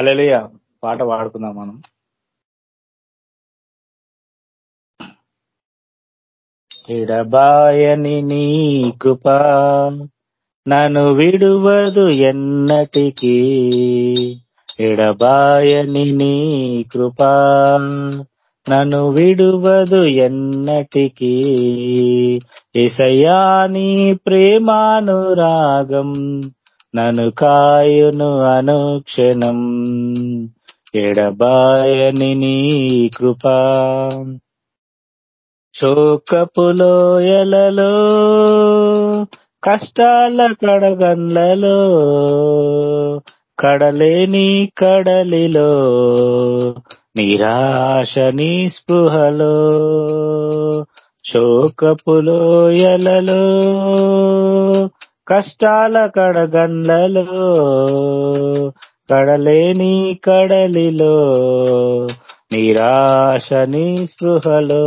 అలలియ పాట పాడుకుందాం మనం. ఎడబాయని నీ కృప నన్ను విడువదు ఎన్నటికీ. ఎడబాయని నీ కృప నన్ను విడువదు ఎన్నటికీ. ఎసయ్యా నీ ప్రేమానురాగం నను కాయును అనుక్షణం ఎడబాయని నీ కృప. శోకపులోయలలో కష్టాల కడగండ్లలో కడలేని కడలిలో నిరాశ నిస్పృహలో శోకపులోయలలో కష్టాల కడగండ్లలో కడలేని కడలిలో నిరాశ నిస్పృహలో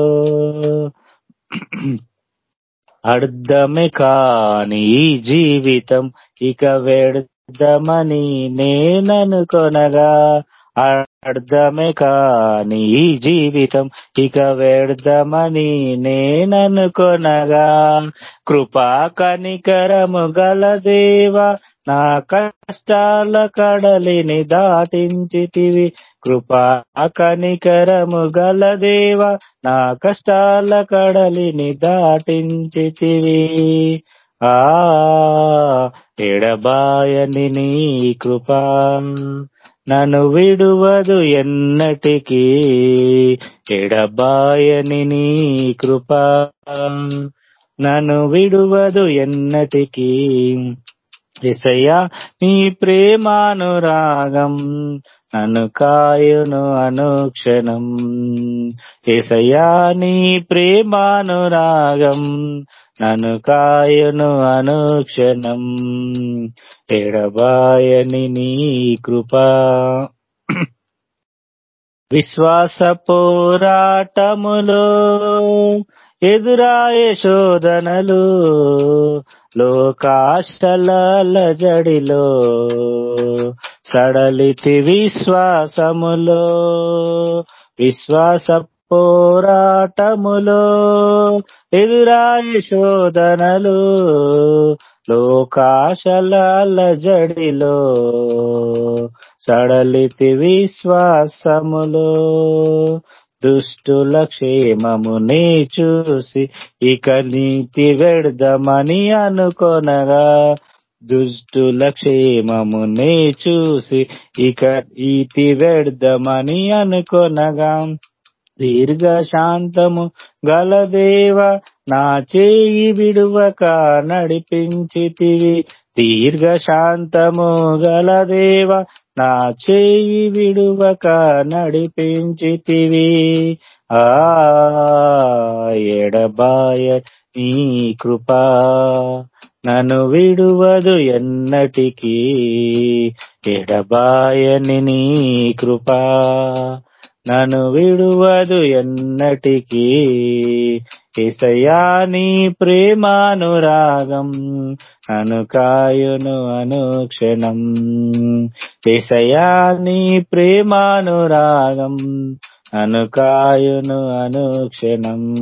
అర్థమే కాని ఈ జీవితం ఇక వ్యర్థమని నేననుకొనగా అర్థమే కాని ఈ జీవితం ఇక వ్యర్థమని నేననుకొనగా. కృపా కనికరము గల దేవా నా కష్టాల కడలిని దాటించితివి. కృపా కనికరము గల దేవా నా కష్టాల కడలిని దాటించితివి. ఆ ఎడబాయని నీ కృపా. నన్ను విడువదు ఎన్నటికీ. ఎడబాయని నీ కృప. నన్ను విడువదు ఎన్నటికీ. ఎసయ్యా నీ ప్రేమానురాగం. అనుకాయును అనుక్షణం. ఏసయ్యా నీ ప్రేమానురాగం నను కాయును అనుక్షణం. ఎడబాయని నీ కృపా. విశ్వాస పోరాటములో ఎదురాయ శోధనలు లోకాష్టల జడిలో సడలితి విశ్వాసములో విశ్వాస పోరాటములో. ఎదురాయ శోధనలు లోకాశల జడిలో సడలితి విశ్వాసములో. దుష్టుల క్షేమముని చూసి ఇక నీతి వెడదామని అనుకొనగా. దుష్టుల క్షేమముని చూసి ఇక ఈతి వెడదామని అనుకొనగా. దీర్ఘ శాంతము గలదేవ నా చేయి విడువక నడిపించితివి. దీర్ఘ శాంతము గలదేవ నా చేయి విడువక నడిపించితివి. ఆ ఎడబాయ నీ కృపా. నన్ను విడువదు ఎన్నటికీ ఎడబాయని నీ కృపా. నన్ను విడువదు ఎన్నటికీ. ఇసయా నీ ప్రేమానురాగం అనుకాయును అనుక్షణం. ఇసయా నీ ప్రేమానురాగం అనుకాయును అనుక్షణం.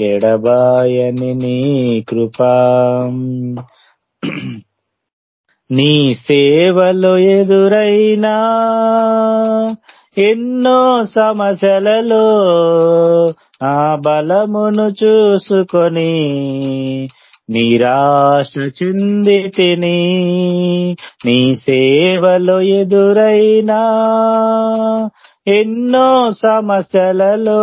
ఎడబాయని నీ కృపా. నీ సేవలో ఎదురైనా ఎన్నో సమస్యలలో ఆ బలమును చూసుకొని నిరాశ చెందితిని నీ సేవలో ఎదురైనా ఎన్నో సమస్యలలో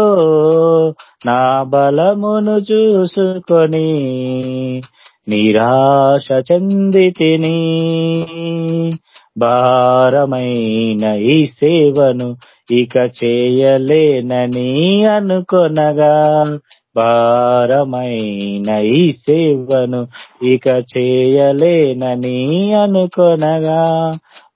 నా బలమును చూసుకొని నిరాశ చెందితిని భారమైన ఈ సేవను ఇక చేయలేనని అనుకొనగా భారమైన ఈ సేవను ఇక చేయలేనని అనుకొనగా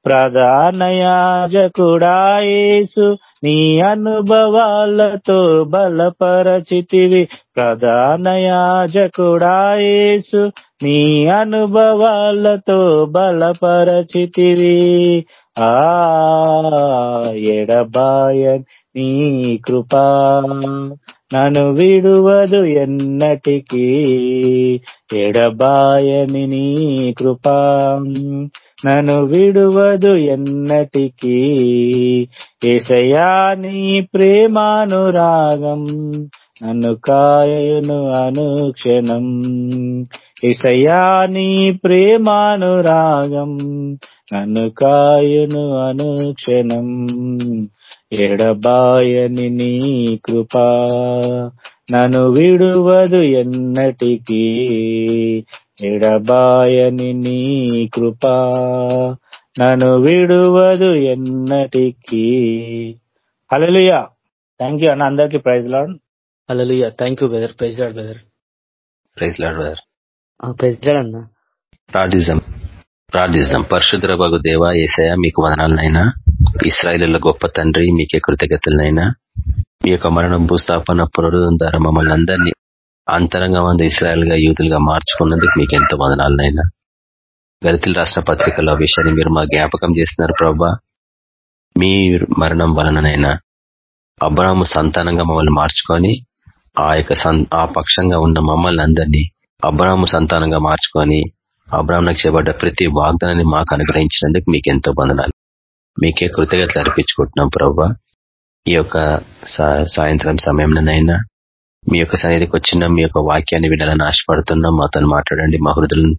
ప్రధానయాజకుడాయేసు నీ అనుభవాలతో బలపరచితివి. ప్రధానయాజకుడాయేసు నీ అనుభవాలతో బలపరచితివి. ఆ ఎడబాయన్ నీ కృపా నను విడువదు ఎన్నటికీ. ఎడబాయని నీ కృపా నన్ను విడువదు ఎన్నటికీ. ఏసయా నీ ప్రేమానురాగం నన్ను కాయను అనుక్షణం. ఏసయా నీ ప్రేమానురాగం నన్ను కాయును అనుక్షణం. ఎడబాయని నీ కృపా నన్ను విడువదు ఎన్నటికీ. ఎడబాయని నీ కృపా. నన్ను విడువదు ఎన్నటికీ. హల్లెలూయా. థ్యాంక్ యూ అన్న అందరికి praise Lord. Alleluia thank you brother praise Lord brother praise Lord brother praise Lord అన్న. ప్రార్థిస్తాం ప్రార్థిస్తాం పరిశుద్ర బగు దేవ ఏసయ మీకు వదనాలనైనా. ఇస్రాయల గొప్ప తండ్రి మీకే కృతజ్ఞతలనైనా. మీ యొక్క మరణం భూస్థాపన పునరుద్ధం ద్వారా మమ్మల్ని అందరినీ అంతరంగం మంది ఇస్రాయల్గా యూతులుగా మార్చుకున్నందుకు మీకు ఎంతో వదనాలనైనా. గరితులు రాసిన పత్రికలో విషయాన్ని మీరు మా జ్ఞాపకం చేస్తున్నారు ప్రభా. మీ మరణం వలననైనా అబ్రాహ్ము సంతానంగా మమ్మల్ని మార్చుకొని ఆ యొక్క ఆ పక్షంగా ఉన్న మమ్మల్ని అందరినీ అబ్రాహ్ము సంతానంగా మార్చుకొని అబ్రాహ్మణకు చేయబడ్డ ప్రతి వాగ్దానాన్ని మాకు అనుగ్రహించినందుకు మీకు ఎంతో బంధనాలు మీకే కృతజ్ఞతలు అర్పించుకుంటున్నాం ప్రభా. ఈ యొక్క సాయంత్రం సమయంలోనైనా మీ యొక్క సన్నిధికి వచ్చిన మీ యొక్క వాక్యాన్ని వినాలని ఆశపడుతున్నాం. మాతో మాట్లాడండి. మా హృదయం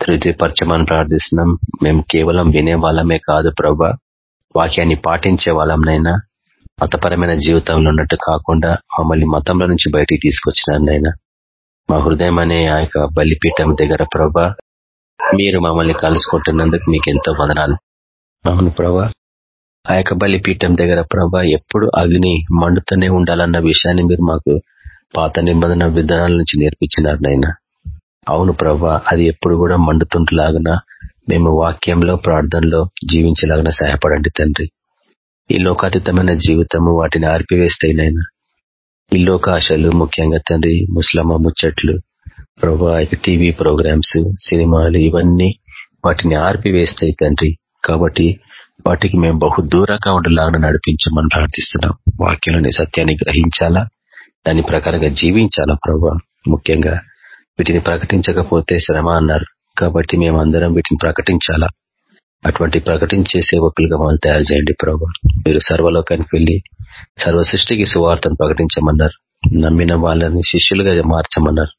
తృప్తిపరచమని ప్రార్థిస్తున్నాం. మేము కేవలం వినే వాళ్ళమే కాదు ప్రభా. వాక్యాన్ని పాటించే వాళ్ళంనైనా మతపరమైన జీవితంలో ఉన్నట్టు కాకుండా మమ్మల్ని మతంలో నుంచి బయటికి తీసుకొచ్చినారనైనా మా హృదయం అనే ఆ యొక్క బలిపీఠం దగ్గర ప్రభా మీరు మమ్మల్ని కలుసుకుంటున్నందుకు మీకు ఎంతో వదనాలు. అవును ప్రభా. ఆ యొక్క బలిపీఠం దగ్గర ప్రభా ఎప్పుడు అగ్ని మండుతూనే ఉండాలన్న విషయాన్ని మీరు మాకు పాత నిబంధన విధానాల నుంచి నేర్పించినారు నాయన. అవును ప్రభా అది ఎప్పుడు కూడా మండుతుంటలాగన మేము వాక్యంలో ప్రార్థనలో జీవించేలాగా సహాయపడండి తండ్రి. ఈ లోకాతీతమైన జీవితము వాటిని ఆర్పివేస్తాయినైనా ఈ లోకాశలు ముఖ్యంగా తండ్రి ముస్లమా ముచ్చట్లు ప్రభా టీవీ ప్రోగ్రామ్స్ సినిమాలు ఇవన్నీ వాటిని ఆర్పివేస్తాయి తండ్రి. కాబట్టి వాటికి మేము బహు దూరంగా ఉండేలాగా నడిపించమని ప్రార్థిస్తున్నాం. వాక్యంలోని సత్యాన్ని గ్రహించాలా? దాని ప్రకారంగా జీవించాలా ప్రభా? ముఖ్యంగా వీటిని ప్రకటించకపోతే శ్రమ అన్నారు. కాబట్టి మేమందరం వీటిని ప్రకటించాలా? అటువంటి ప్రకటించే సేవకులుగా మమ్మల్ని తయారు చేయండి ప్రభు. మీరు సర్వలోకానికి వెళ్ళి సర్వ సృష్టికి సువార్తను ప్రకటించమన్నారు. నమ్మిన వాళ్ళని శిష్యులుగా మార్చమన్నారు.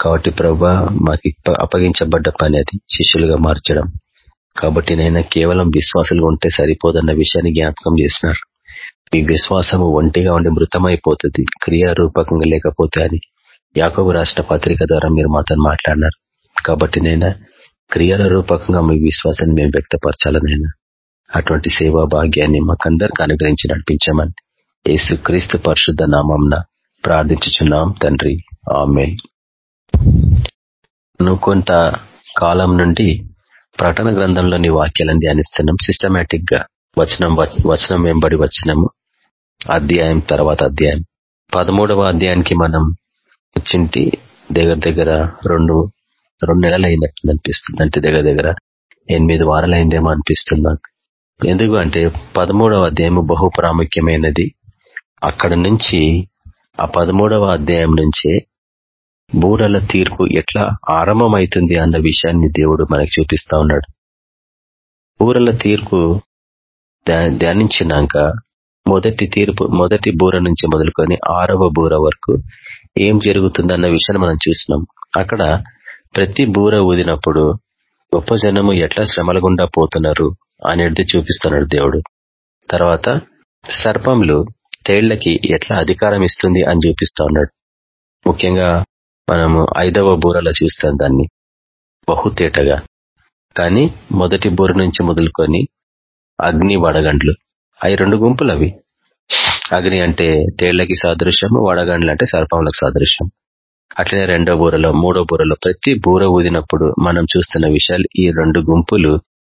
కాబట్టి ప్రభా మాకు అప్పగించబడ్డ పని అది శిష్యులుగా మార్చడం. కాబట్టి నైనా కేవలం విశ్వాసాలు ఉంటే సరిపోదన్న విషయాన్ని జ్ఞాపకం చేసినారు. మీ విశ్వాసము ఒంటిగా ఉండి మృతమైపోతుంది. క్రియారూపకంగా లేకపోతే అని యాకబు రాసిన పత్రిక ద్వారా మీరు మాతో మాట్లాడినారు. కాబట్టి నైనా క్రియల రూపకంగా మీ విశ్వాసాన్ని మేము వ్యక్తపరచాలనైనా అటువంటి సేవా భాగ్యాన్ని మాకందరికి అనుగ్రహించి నడిపించమని యేసు క్రీస్తు పరిశుద్ధ నామంన ప్రార్థించుచున్నాం తండ్రి. ఆమె నువ్వు కొంత కాలం నుండి ప్రకటన గ్రంథంలోని వాక్యాలను ధ్యానిస్తున్నాం. సిస్టమేటిక్గా వచనం వచనం వెంబడి వచ్చినము. అధ్యాయం తర్వాత అధ్యాయం. పదమూడవ అధ్యాయానికి మనం వచ్చింటి దగ్గర దగ్గర రెండు రెండు నెలలు అయినట్టు అనిపిస్తుంది. అంటే దగ్గర దగ్గర ఎనిమిది వారాలు అయిందేమో అనిపిస్తుంది నాకు. ఎందుకు అంటే పదమూడవ అధ్యాయం బహు ప్రాముఖ్యమైనది. అక్కడ నుంచి ఆ పదమూడవ అధ్యాయం నుంచే బూరల తీర్పు ఎట్లా ఆరంభమవుతుంది అన్న విషయాన్ని దేవుడు మనకు చూపిస్తా ఉన్నాడు. బూరల తీర్పు ధ్యానించినాక మొదటి తీర్పు మొదటి బూర నుంచి మొదలుకొని ఆరవ బూర వరకు ఏం జరుగుతుందన్న విషయాన్ని మనం చూసినాం అక్కడ ప్రతి బూర ఊదినప్పుడు గొప్ప జనము ఎట్లా శ్రమల గుండా పోతున్నారు అనేది చూపిస్తున్నాడు దేవుడు. తర్వాత సర్పంలు తేళ్ళకి ఎట్లా అధికారం ఇస్తుంది అని చూపిస్తా ఉన్నాడు. ముఖ్యంగా మనము ఐదవ బూరలో చూస్తాం దాన్ని. బహుతేటగా కానీ మొదటి బూర నుంచి మొదలుకొని అగ్ని వడగండ్లు. అవి రెండు గుంపులు అవి అగ్ని అంటే తేళ్ళకి సాదృశ్యము వడగండ్లు అంటే సర్పములకు సాదృశ్యం అట్లనే రెండో బూరలో మూడో బూరలో ప్రతి బూర ఊదినప్పుడు మనం చూస్తున్న విషయాలు ఈ రెండు గుంపులు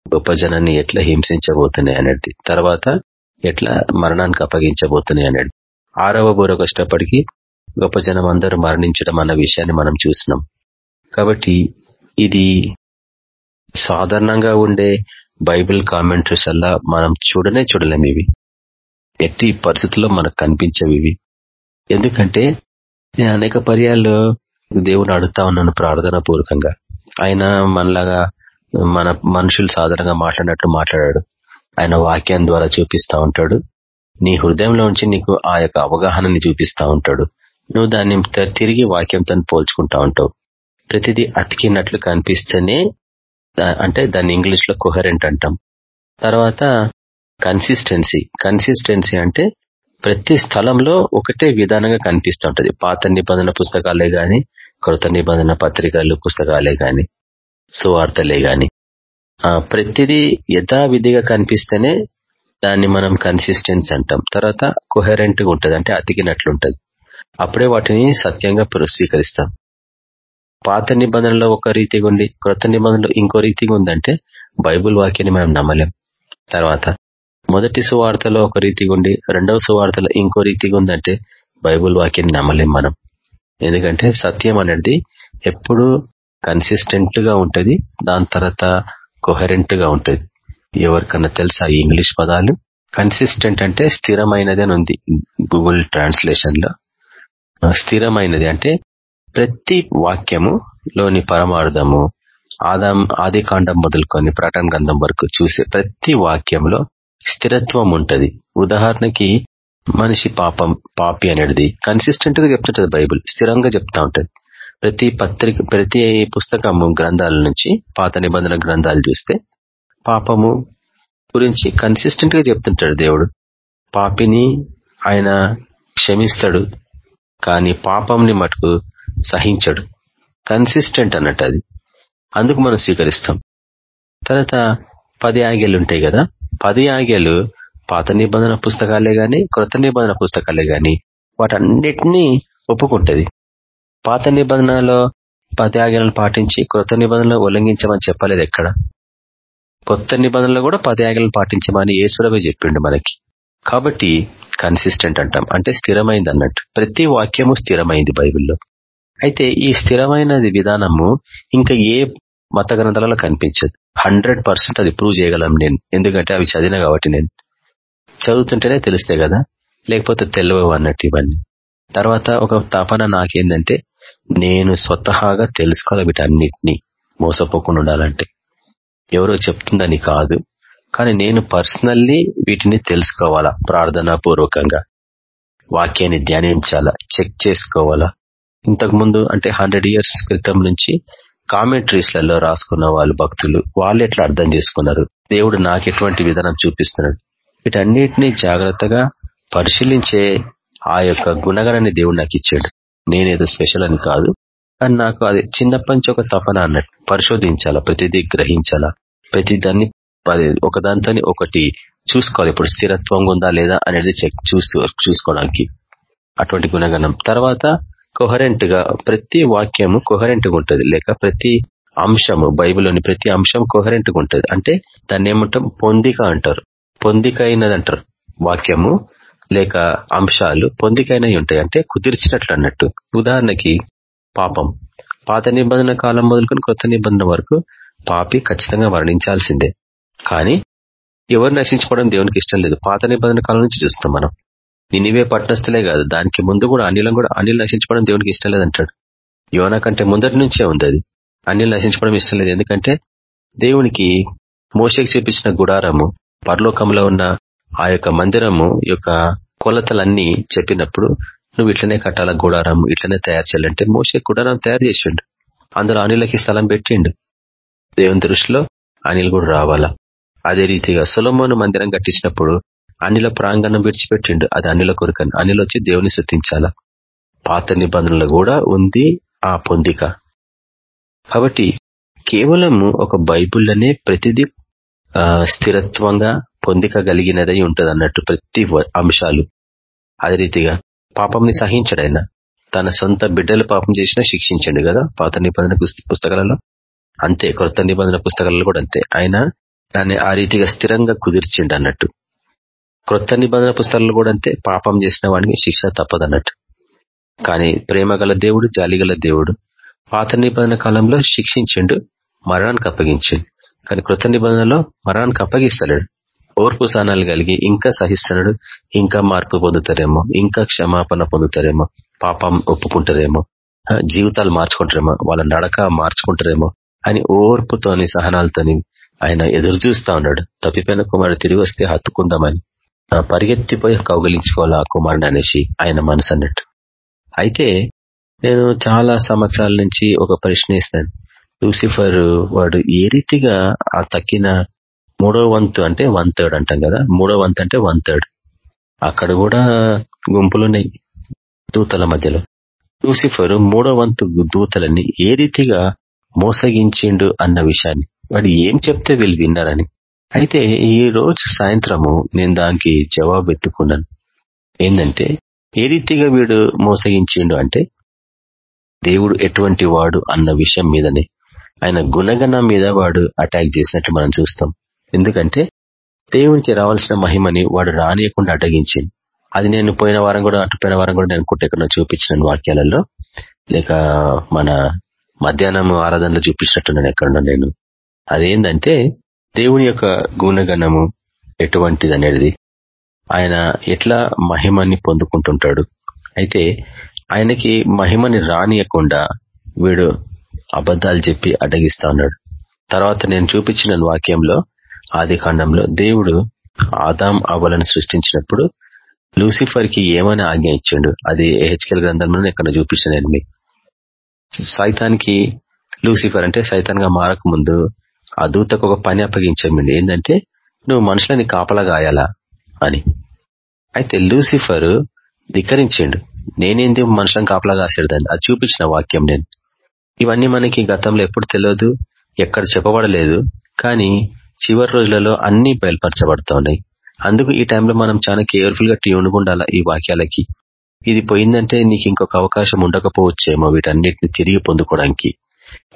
గొప్ప జనాన్ని ఎట్లా హింసించబోతున్నాయి అనేది. తర్వాత ఎట్లా మరణానికి అప్పగించబోతున్నాయి అనేది. ఆరవ బూరకు వచ్చినప్పటికీ గొప్ప జనం అందరూ మరణించడం అన్న విషయాన్ని మనం చూసినాం. కాబట్టి ఇది సాధారణంగా ఉండే బైబిల్ కామెంటరీస్ అలా మనం చూడనే చూడలేం ఇవి. ఎట్టి పరిస్థితుల్లో మనకు కనిపించవు ఇవి. ఎందుకంటే నేను అనేక పర్యాలు దేవుని అడుగుతా ఉన్నాను ప్రార్థన పూర్వకంగా ఆయన మనలాగా మన మనుషులు సాధారణంగా మాట్లాడినట్టు మాట్లాడాడు. ఆయన వాక్యం ద్వారా చూపిస్తా ఉంటాడు. నీ హృదయంలో ఉంచి నీకు ఆ యొక్క అవగాహనని చూపిస్తా ఉంటాడు. నువ్వు దాన్ని తిరిగి వాక్యంతో పోల్చుకుంటా ఉంటావు. ప్రతిదీ అతికినట్లు కనిపిస్తేనే అంటే దాన్ని ఇంగ్లీష్లో కొహరెంట్ అంటాం. తర్వాత కన్సిస్టెన్సీ కన్సిస్టెన్సీ అంటే ప్రతి స్థలంలో ఒకటే విధానంగా కనిపిస్తూ ఉంటుంది. పాత నిబంధన పుస్తకాలే గాని కృత నిబంధన పత్రికలు పుస్తకాలే గాని సువార్తలే గాని. ప్రతిదీ యథావిధిగా కనిపిస్తేనే దాన్ని మనం కన్సిస్టెన్సీ అంటాం. తర్వాత కొహరెంట్గా ఉంటుంది. అంటే అతికినట్లుంటది. అప్పుడే వాటిని సత్యంగా స్వీకరిస్తాం పాత నిబంధనలో ఒక రీతిగా ఉండి క్రొత్త నిబంధనలో ఇంకో రీతిగా ఉందంటే బైబుల్ వాక్యాన్ని మనం నమ్మలేం. తర్వాత మొదటి సువార్తలో ఒక రీతిగా ఉండి రెండవ సువార్తలో ఇంకో రీతిగా ఉందంటే బైబుల్ వాక్యాన్ని నమ్మలేం మనం. ఎందుకంటే సత్యం అనేది ఎప్పుడు కన్సిస్టెంట్గా దాని తర్వాత కొహరెంట్గా ఉంటది. ఎవరికన్నా తెలుసా ఇంగ్లీష్ పదాలు? కన్సిస్టెంట్ అంటే స్థిరమైనది అని ఉంది గూగుల్ ట్రాన్స్లేషన్లో స్థిరమైనది అంటే ప్రతి వాక్యము లోని పరమార్థము ఆదాం ఆది కాండం మొదలుకొని ప్రటన గ్రంథం వరకు చూసే ప్రతి వాక్యంలో స్థిరత్వం ఉంటది. ఉదాహరణకి మనిషి పాపం పాపి అనేది కన్సిస్టెంట్గా చెప్తుంటది బైబుల్ స్థిరంగా చెప్తా ఉంటది. ప్రతి పత్రిక ప్రతి పుస్తకము గ్రంథాల నుంచి పాత నిబంధన గ్రంథాలు చూస్తే పాపము గురించి కన్సిస్టెంట్గా చెప్తుంటాడు దేవుడు. పాపిని ఆయన క్షమిస్తాడు కానీ పాపంని మటుకు సహించడు. కన్సిస్టెంట్ అన్నట్టు అది. అందుకు మనం స్వీకరిస్తాం. తర్వాత పది ఆగ్యాలు ఉంటాయి కదా? పది ఆగ్యాలు పాత నిబంధన పుస్తకాలే గాని క్రొత్త నిబంధన పుస్తకాలే గాని వాటన్నిటినీ ఒప్పుకుంటుంది. పాత నిబంధనలో పది ఆజ్ఞలను పాటించి క్రొత్త నిబంధనలు ఉల్లంఘించమని చెప్పలేదు ఎక్కడ? కొత్త నిబంధనలు కూడా పది ఆజ్ఞలను పాటించమని ఏసుడవే చెప్పిండు మనకి. కాబట్టి కన్సిస్టెంట్ అంటాం. అంటే స్థిరమైంది అన్నట్టు. ప్రతి వాక్యము స్థిరమైంది బైబిల్లో. అయితే ఈ స్థిరమైనది విధానము ఇంకా ఏ మత గ్రంథాలలో కనిపించదు. హండ్రెడ్ అది ప్రూవ్ చేయగలం నేను. ఎందుకంటే అవి చదివిన కాబట్టి నేను. చదువుతుంటేనే తెలుస్తాయి కదా. లేకపోతే తెలియవు అన్నట్టు ఇవన్నీ. తర్వాత ఒక తపన నాకేందంటే నేను స్వతహాగా తెలుసుకోవాలి వీటన్నిటినీ. మోసపోకుండా ఉండాలంటే. ఎవరో చెప్తుందని కాదు. కానీ నేను పర్సనల్లీ వీటిని తెలుసుకోవాలా? ప్రార్థనా పూర్వకంగా వాక్యాన్ని ధ్యానించాలా? చెక్ చేసుకోవాలా? ఇంతకు ముందు అంటే హండ్రెడ్ ఇయర్స్ క్రితం నుంచి కామెంట్రీస్లలో రాసుకున్న వాళ్ళు భక్తులు వాళ్ళు ఎట్లా అర్థం చేసుకున్నారు? దేవుడు నాకు ఎటువంటి విధానం చూపిస్తున్నాడు? వీటన్నిటినీ జాగ్రత్తగా పరిశీలించే ఆ యొక్క గుణగణాన్ని దేవుడు నాకు ఇచ్చాడు. నేనేదో స్పెషల్ అని కాదు. కానీ నాకు అది చిన్నప్పటి నుంచి ఒక తపన అన్నట్టు. పరిశోధించాలా ప్రతిదీ గ్రహించాలా? ప్రతి దాన్ని ఒకదాంతో ఒకటి చూసుకోవాలి. ఇప్పుడు స్థిరత్వంగా ఉందా లేదా అనేది చెక్ చూసుకోవడానికి అటువంటి గుణగణం. తర్వాత కొహరెంట్గా ప్రతి వాక్యము కొహరెంట్గా ఉంటుంది. లేక ప్రతి అంశము బైబిల్లోని ప్రతి అంశం కొహరెంట్గా ఉంటుంది. అంటే దాన్ని ఏమంటాం? పొందిక అంటారు. పొందిక అయినది అంటారు వాక్యము లేక అంశాలు పొందికైనవి ఉంటాయి. అంటే కుదిర్చినట్లు అన్నట్టు. ఉదాహరణకి పాపం. పాత నిబంధన కాలం మొదలుకొని కొత్త నిబంధన వరకు పాపి ఖచ్చితంగా వర్ణించాల్సిందే కానీ ఎవరు నశించుకోవడం దేవునికి ఇష్టం లేదు. పాత నిబంధన కాలం నుంచి చూస్తాం మనం. నినివే పట్టణస్థలే కాదు దానికి ముందు కూడా అనిలం కూడా అనిల్ నశించుకోవడం దేవునికి ఇష్టం లేదంటాడు. యోనా కంటే ముందటి నుంచే ఉంది అది. అన్యులు నశించుకోవడం ఇష్టం లేదు. ఎందుకంటే దేవునికి మోసకి చూపించిన గుడారము పరలోకంలో ఉన్న ఆ యొక్క మందిరము యొక్క కొలతలన్నీ చెప్పినప్పుడు నువ్వు ఇట్లనే కట్టాల గుడారం ఇట్లనే తయారు చేయాలంటే మోసే గుడారం తయారు చేసిండు. అందులో అనిలకి స్థలం పెట్టిండు. దేవుని దృష్టిలో అనిల్ కూడా రావాలా. అదే రీతిగా సులమోను మందిరం కట్టించినప్పుడు అనిల ప్రాంగణం విడిచిపెట్టిండు. అది అనిల కొరకని. అనిల్ వచ్చి దేవుని శృతించాల పాత నిబంధనలు కూడా ఉంది ఆ పొందిక. కాబట్టి కేవలము ఒక బైబుల్లోనే ప్రతిదీ స్థిరత్వంగా పొందిక కలిగినదై ఉంటుంది అన్నట్టు ప్రతి అంశాలు. అదే రీతిగా పాపంని సహించడైనా తన సొంత బిడ్డలు పాపం చేసినా శిక్షించండు కదా పాత నిబంధన పుస్తకాలలో? అంతే కొత్త నిబంధన పుస్తకాలలో కూడా అంతే. ఆయన దాన్ని ఆ రీతిగా స్థిరంగా కుదిర్చిండు అన్నట్టు. క్రొత్త నిబంధన పుస్తకాలు కూడా అంతే. పాపం చేసిన వాడికి శిక్ష తప్పదన్నట్టు. కానీ ప్రేమ గల దేవుడు జాలిగల దేవుడు పాత నిబంధన కాలంలో శిక్షించిండు మరణానికి అప్పగించిండు. కానీ కృత నిబంధనలో మరణానికి అప్పగిస్తలేడు. ఓర్పు సానాలు కలిగి ఇంకా సహిస్తున్నాడు ఇంకా మార్పు పొందుతారేమో ఇంకా క్షమాపణ పొందుతారేమో పాపం ఒప్పుకుంటారేమో జీవితాలు మార్చుకుంటారేమో వాళ్ళ నడక మార్చుకుంటారేమో అని ఓర్పుతోని సహనాలతోని ఆయన ఎదురు చూస్తా ఉన్నాడు. తప్పిపోయిన కుమారుడు తిరిగి వస్తే హత్తుకుందామని. పరిగెత్తిపోయి కౌగిలించుకోవాలా ఆ కుమారుడు అనేసి ఆయన మనసు అన్నట్టు. అయితే నేను చాలా సంవత్సరాల నుంచి ఒక ప్రశ్న ఇస్తాను లూసిఫర్ వాడు ఏ రీతిగా ఆ తక్కిన మూడో వంతు అంటే వన్ థర్డ్ అంటాం కదా మూడో వంతు అంటే వన్ థర్డ్ అక్కడ కూడా గుంపులున్నాయి దూతల మధ్యలో. లూసిఫర్ మూడో వంతు దూతలని ఏ రీతిగా మోసగించిండు అన్న విషయాన్ని వాడు ఏం చెప్తే వీళ్ళు విన్నారని. అయితే ఈ రోజు సాయంత్రము నేను దానికి జవాబు ఎత్తుకున్నాను ఏంటంటే ఏ రీతిగా వీడు మోసగించిండు అంటే దేవుడు ఎటువంటి వాడు అన్న విషయం మీదనే. ఆయన గుణగణం మీద వాడు అటాక్ చేసినట్టు మనం చూస్తాం. ఎందుకంటే దేవునికి రావాల్సిన మహిమని వాడు రానియకుండా అటగించింది అది నేను పోయిన వారం కూడా అటుపోయిన వారం కూడా నేను కుట్టెక్కడ చూపించిన వాక్యాలలో. లేక మన మధ్యాహ్నం ఆరాధనలో చూపించినట్టున్నాను ఎక్కడున్నా నేను. అదేంటంటే దేవుని యొక్క గుణగణము ఎటువంటిది అనేది ఆయన ఎట్లా మహిమని పొందుకుంటుంటాడు? అయితే ఆయనకి మహిమని రానియకుండా వీడు అబద్ధాలు చెప్పి అడ్డగిస్తా ఉన్నాడు. తర్వాత నేను చూపించిన వాక్యంలో ఆది దేవుడు ఆదాం అవలను సృష్టించినప్పుడు లూసిఫర్కి ఏమని ఆజ్ఞ ఇచ్చాడు? అది ఏహెచ్కెల్ గ్రంథంలో ఇక్కడ చూపించిన నేను సైతానికి లూసిఫర్ అంటే సైతాన్గా మారకముందు ఆ దూతకు ఒక పని అప్పగించండి. ఏంటంటే నువ్వు మనుషులని కాపలా గాయాలా అని. అయితే లూసిఫర్ ధిక్కరించిండు. నేనేంది మనుషులను కాపలా కాసాడు దాన్ని అది చూపించిన వాక్యం నేను. ఇవన్నీ మనకి గతంలో ఎప్పుడు తెలియదు ఎక్కడ చెప్పబడలేదు కానీ చివరి రోజులలో అన్ని బయలుపరచబడతా ఉన్నాయి అందుకు ఈ టైంలో మనం చాలా కేర్ఫుల్గా ట్యూన్ ఉండాలా ఈ వాక్యాలకి? ఇది పోయిందంటే నీకు ఇంకొక అవకాశం ఉండకపోవచ్చేమో వీటన్నిటిని తిరిగి పొందుకోవడానికి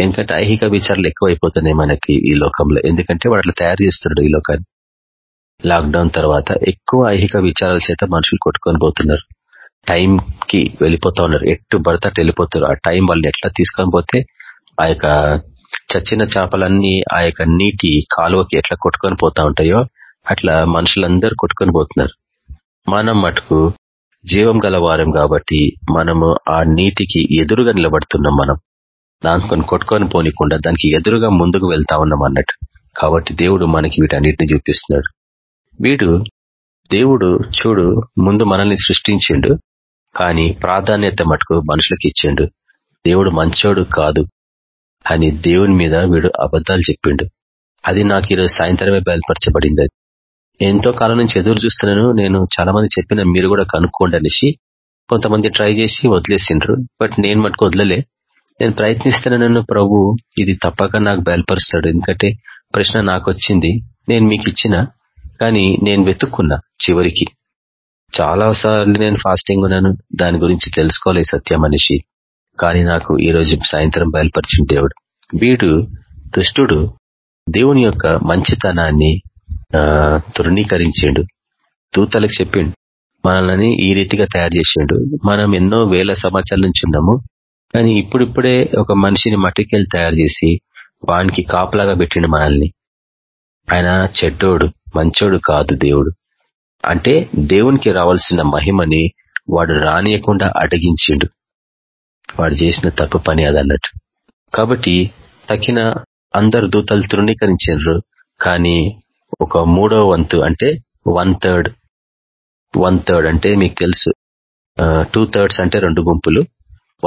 ఎందుకంటే ఐహిక విచారాలు ఎక్కువైపోతున్నాయి మనకి ఈ లోకంలో. ఎందుకంటే వాడు అట్లా తయారు చేస్తున్నాడు ఈ లోకాన్ని. లాక్డౌన్ తర్వాత ఎక్కువ ఐహిక విచారాల చేత మనుషులు కొట్టుకొని పోతున్నారు. టైం కి వెళ్ళిపోతా ఉన్నారు. ఎట్టు భర్త వెళ్ళిపోతారు. ఆ టైం వాళ్ళని ఎట్లా తీసుకొని పోతే ఆ యొక్క చచ్చిన చేపలన్నీ ఆ యొక్క నీటి కాలువకి ఎట్లా కొట్టుకొని పోతా ఉంటాయో అట్లా మనుషులందరూ కొట్టుకొని పోతున్నారు. మనం మటుకు జీవం గల వారం కాబట్టి మనము ఆ నీటికి ఎదురుగా నిలబడుతున్నాం మనం. దానికి కొట్టుకొని పోనీకుండా దానికి ఎదురుగా ముందుకు వెళ్తా ఉన్నాం అన్నట్టు. కాబట్టి దేవుడు మనకి వీటన్నిటిని చూపిస్తున్నాడు. వీడు దేవుడు చూడు ముందు మనల్ని సృష్టించిండు కానీ ప్రాధాన్యత మటుకు మనుషులకు ఇచ్చిండు. దేవుడు మంచోడు కాదు అని దేవుని మీద వీడు అబద్ధాలు చెప్పిండు. అది నాకు ఈరోజు సాయంత్రమే బయలుపరచబడింది. ఎంతో కాలం నుంచి ఎదురు చూస్తున్నాను. నేను చాలా మంది చెప్పిన మీరు కూడా కనుక్కోండి అనేసి కొంతమంది ట్రై చేసి వదిలేసిండ్రు. బట్ నేను మటుకు వదలలే. నేను ప్రయత్నిస్తున్నాను ప్రభు ఇది తప్పక నాకు బయలుపరుస్తాడు. ఎందుకంటే ప్రశ్న నాకు వచ్చింది నేను మీకు ఇచ్చిన కానీ నేను వెతుక్కున్నా చివరికి. చాలా సార్లు నేను ఫాస్టింగ్ ఉన్నాను దాని గురించి తెలుసుకోలే సత్య మనిషి. కానీ నాకు ఈ రోజు సాయంత్రం బయలుపరిచిన దేవుడు. వీడు దుష్టుడు. దేవుని యొక్క మంచితనాన్ని తృణీకరించిండు. దూతలకు చెప్పిండు. మనల్ని ఈ రీతిగా తయారు చేసిండు. మనం ఎన్నో వేల సంవత్సరాల నుంచి ఉన్నాము. కానీ ఇప్పుడిప్పుడే ఒక మనిషిని మట్టికెళ్ళి తయారు చేసి వానికి కాపలాగా పెట్టిండు మనల్ని. ఆయన చెడ్డోడు మంచోడు కాదు దేవుడు. అంటే దేవునికి రావాల్సిన మహిమని వాడు రానియకుండా అడగించిండు. వాడు చేసిన తప్పు పని అదన్నట్టు. కాబట్టి తక్కిన అందరు దూతలు తృణీకరించారు కానీ ఒక మూడో వంతు అంటే వన్ థర్డ్ వన్ థర్డ్ అంటే మీకు తెలుసు. టూ థర్డ్స్ అంటే రెండు గుంపులు.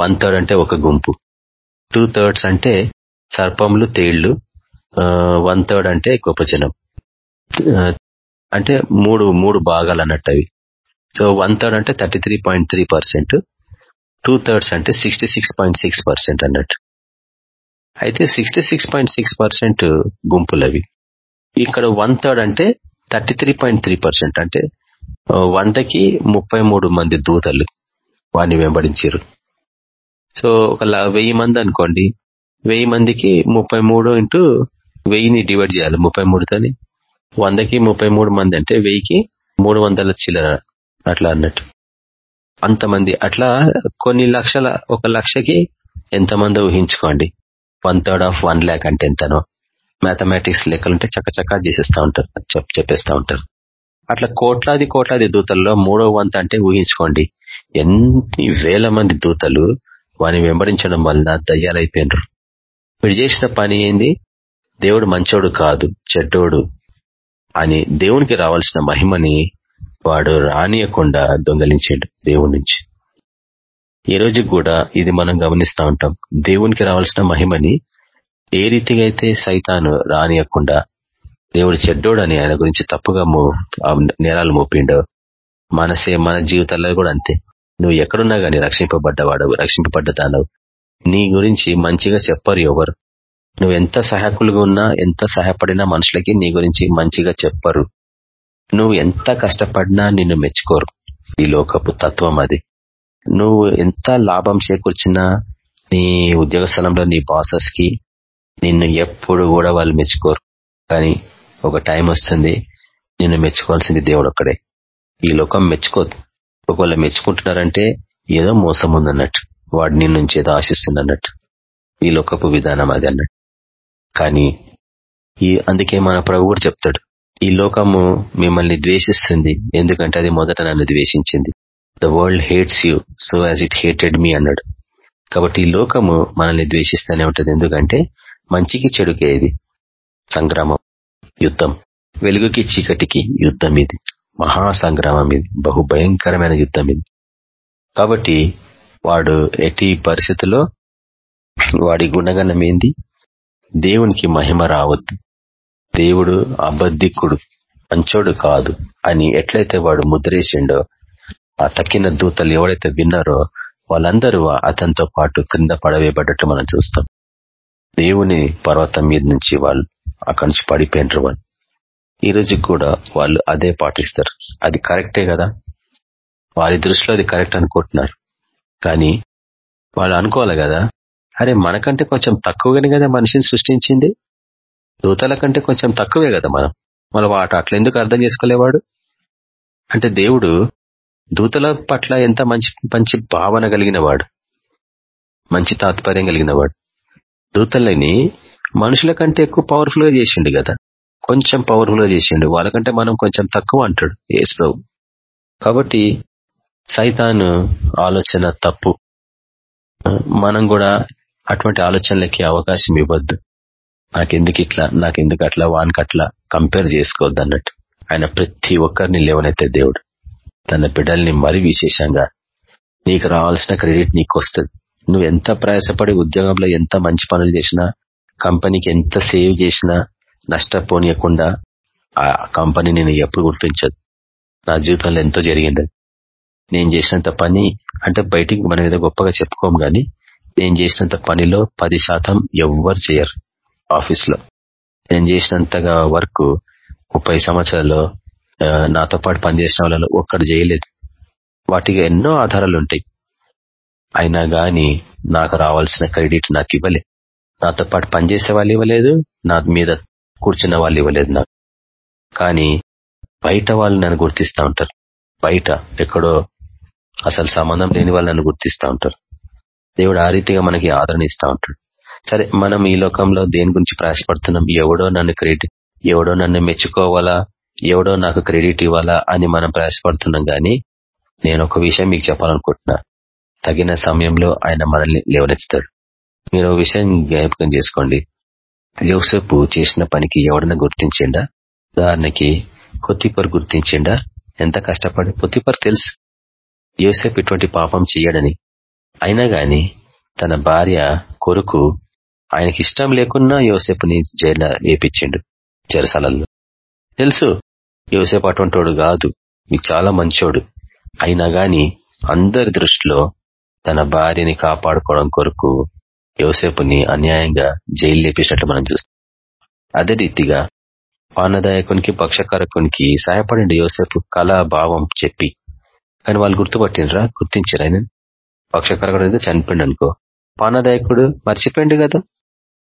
వన్ థర్డ్ అంటే ఒక గుంపు. టూ థర్డ్స్ అంటే సర్పములు తేళ్ళు. వన్ థర్డ్ అంటే గొప్ప జనం అంటే మూడు మూడు భాగాలు అన్నట్టు అవి సో వన్ థర్డ్ అంటే thirty three point three percent. Two thirds అంటే sixty six point six percent అన్నట్టు. అయితే sixty six point six percent గుంపులు అవి ఇక్కడ వన్ థర్డ్ అంటే thirty three point three percent. అంటే వందకి ముప్పై మూడు మంది దూతలు వాడిని వెంబడించారు సో ఒక వెయ్యి మంది అనుకోండి వెయ్యి మందికి ముప్పై మూడు ఇంటూ వెయ్యిని డివైడ్ చేయాలి. ముప్పై మూడుతోని వందకి ముప్పై మూడు మంది అంటే వెయ్యికి మూడు వందల చిల్లర అట్లా అన్నట్టు. అంతమంది అట్లా కొన్ని లక్షల ఒక లక్షకి ఎంతమంది ఊహించుకోండి. One third of one lakh అంటే ఎంతనో. మ్యాథమెటిక్స్ లెక్కలుంటే చక్కచక్క చేసేస్తూ ఉంటారు చెప్ చెప్పేస్తూ ఉంటారు. అట్లా కోట్లాది కోట్లాది దూతల్లో మూడో వంత అంటే ఊహించుకోండి. ఎన్ని వేల మంది దూతలు వాని వెంబడించడం వలన దయ్యాలైపోయినరు. వీడు చేసిన పని ఏంది? దేవుడు మంచోడు కాదు చెడ్డోడు అని దేవునికి రావాల్సిన మహిమని వాడు రానియకుండా దొంగలించాడు దేవుడి నుంచి. ఈ రోజు కూడా ఇది మనం గమనిస్తూ ఉంటాం. దేవునికి రావాల్సిన మహిమని ఏ రీతిగా అయితే సైతాను రానియకుండా దేవుడు చెడ్డోడు అని ఆయన గురించి తప్పుగా నేరాలు మోపిండో మనసే మన జీవితాల్లో కూడా అంతే. నువ్వు ఎక్కడున్నా గానీ రక్షింపబడ్డవాడు రక్షింపబడ్డ దానవు నీ గురించి మంచిగా చెప్పరు ఎవరు. నువ్వు ఎంత సహాయకులుగా ఉన్నా ఎంత సహాయపడినా మనుషులకి నీ గురించి మంచిగా చెప్పరు. నువ్వు ఎంత కష్టపడినా నిన్ను మెచ్చుకోరు. ఈ లోకపు తత్వం అది. నువ్వు ఎంత లాభం చేకూర్చినా నీ ఉద్యోగ స్థలంలో నీ బాసెస్కి నిన్ను ఎప్పుడు కూడా వాళ్ళు మెచ్చుకోరు. కానీ ఒక టైం వస్తుంది నిన్ను మెచ్చుకోవాల్సింది దేవుడు ఒక్కడే ఈ లోకం మెచ్చుకోదు. ఒకవేళ మెచ్చుకుంటున్నారంటే ఏదో మోసం ఉందన్నట్టు వాడు నీ నుంచి ఏదో ఆశిస్తుంది అన్నట్టు ఈ లోకపు విధానం అది అన్నట్టు. కానీ ఈ అందుకే మన ప్రభు కూడా చెప్తాడు ఈ లోకము మిమ్మల్ని ద్వేషిస్తుంది ఎందుకంటే అది మొదట నన్ను ద్వేషించింది. The world hates you so as it hated me అన్నాడు. కాబట్టి ఈ లోకము మనల్ని ద్వేషిస్తూనే ఉంటుంది ఎందుకంటే మంచికి చెడుకే ఇది. సంగ్రామం యుద్ధం వెలుగుకి చీకటికి యుద్ధం ఇది. మహా సంగ్రామం ఇది బహు భయంకరమైన యుద్ధం ఇది కాబట్టి వాడు ఎట్టి పరిస్థితుల్లో వాడి గుణగణం ఏంది? దేవునికి మహిమ రావద్దు. దేవుడు అబద్ధికుడు మంచోడు కాదు అని ఎట్లయితే వాడు ముద్రేసిండో ఆ తక్కిన దూతలు ఎవరైతే విన్నారో వాళ్ళందరూ అతనితో పాటు క్రింద పడవేయబడ్డట్టు మనం చూస్తాం. దేవుని పర్వతం మీద నుంచి వాళ్ళు అక్కడి నుంచి పడిపోయినరు వాళ్ళు. ఈ రోజుకి కూడా వాళ్ళు అదే పాటిస్తారు. అది కరెక్టే కదా? వారి దృష్టిలో అది కరెక్ట్ అనుకుంటున్నారు. కానీ వాళ్ళు అనుకోవాలి కదా? అరే మనకంటే కొంచెం తక్కువగానే కదా మనిషిని సృష్టించింది? దూతల కంటే కొంచెం తక్కువే కదా మనం? మన వాట అట్లా ఎందుకు అర్థం చేసుకోలేవాడు? అంటే దేవుడు దూతల పట్ల ఎంత మంచి మంచి భావన కలిగిన వాడు మంచి తాత్పర్యం కలిగిన వాడు దూతలని మనుషుల కంటే ఎక్కువ పవర్ఫుల్గా చేసిండు కదా? కొంచెం పవర్ఫుల్గా చేసిండు. వాళ్ళకంటే మనం కొంచెం తక్కువ అంటాడు యేసు కాబట్టి సైతాను ఆలోచన తప్పు. మనం కూడా అటువంటి ఆలోచనలకి అవకాశం ఇవ్వద్దు. నాకెందుకు ఇట్లా? నాకెందుకు అట్లా? వానికి అట్లా? కంపేర్ చేసుకోవద్దు అన్నట్టు. ఆయన ప్రతి ఒక్కరిని లేవనైతే దేవుడు తన బిడ్డల్ని మరి విశేషంగా నీకు రావాల్సిన క్రెడిట్ నీకు వస్తుంది నువ్వు ఎంత ప్రయాసపడి ఉద్యోగంలో ఎంత మంచి పనులు చేసినా కంపెనీకి ఎంత సేవ్ చేసినా నష్టపోనియకుండా ఆ కంపెనీ నేను ఎప్పుడు గుర్తించదు. నా జీవితంలో ఎంతో జరిగింది. నేను చేసినంత పని అంటే బయటికి మనం ఏదో గొప్పగా చెప్పుకోము గాని నేను చేసినంత పనిలో పది శాతం ఎవ్వరు చేయరు ఆఫీస్లో. నేను చేసినంతగా వర్క్ ముప్పై సంవత్సరాల్లో నాతో పాటు పనిచేసిన వాళ్ళలో ఒక్కడు చేయలేదు. వాటికి ఎన్నో ఆధారాలు ఉంటాయి. అయినా గాని నాకు రావాల్సిన క్రెడిట్ నాకు ఇవ్వలే. నాతో పాటు పనిచేసే వాళ్ళు ఇవ్వలేదు. నా మీద కూర్చున్న వాళ్ళు ఇవ్వలేదు నాకు. కానీ బయట వాళ్ళు నన్ను గుర్తిస్తూ ఉంటారు. బయట ఎక్కడో అసలు సంబంధం లేని వాళ్ళు నన్ను గుర్తిస్తూ ఉంటారు. దేవుడు ఆ రీతిగా మనకి ఆదరణ ఇస్తా ఉంటాడు. సరే మనం ఈ లోకంలో దేని గురించి ప్రయాసపడుతున్నాం? ఎవడో నన్ను క్రెడిట్ ఎవడో నన్ను మెచ్చుకోవాలా? ఎవడో నాకు క్రెడిట్ ఇవ్వాలా అని మనం ప్రయాసపడుతున్నాం కానీ నేను ఒక విషయం మీకు చెప్పాలనుకుంటున్నా. తగిన సమయంలో ఆయన మనల్ని లేవనెత్తుతాడు. మీరు విషయం జ్ఞాపకం చేసుకోండి. యోసేపు చేసిన పనికి ఎవడన్నా గుర్తించిండా? ఉదాహరణకి పొత్తిపర్ గుర్తించిండా? ఎంత కష్టపడి? పొత్తిపర్ తెలుసు. యోసేపు ఇటువంటి పాపం చెయ్యడని. అయినా గాని తన భార్య కొరకు ఆయనకి ఇష్టం లేకున్నా యోసేపుని జైల వేపించిండు చెరసాలల్లో. తెలుసు యోసేపు అటువంటివాడు కాదు. మీకు చాలా మంచోడు. అయినా గాని అందరి దృష్టిలో తన భార్యని కాపాడుకోవడం కొరకు యోసేపుని అన్యాయంగా జైలు లేపేసినట్లు మనం చూస్తాం. అదే రీతిగా పానదాయకునికి పక్షకారకునికి సహాయపడండి యోసేపు కళా భావం చెప్పి. కానీ వాళ్ళు గుర్తుపట్టినరా గుర్తించారు ఆయన పక్షకారకుడు అయితే చనిపోయింది అనుకో. పానదాయకుడు మర్చిపోయింది కదా?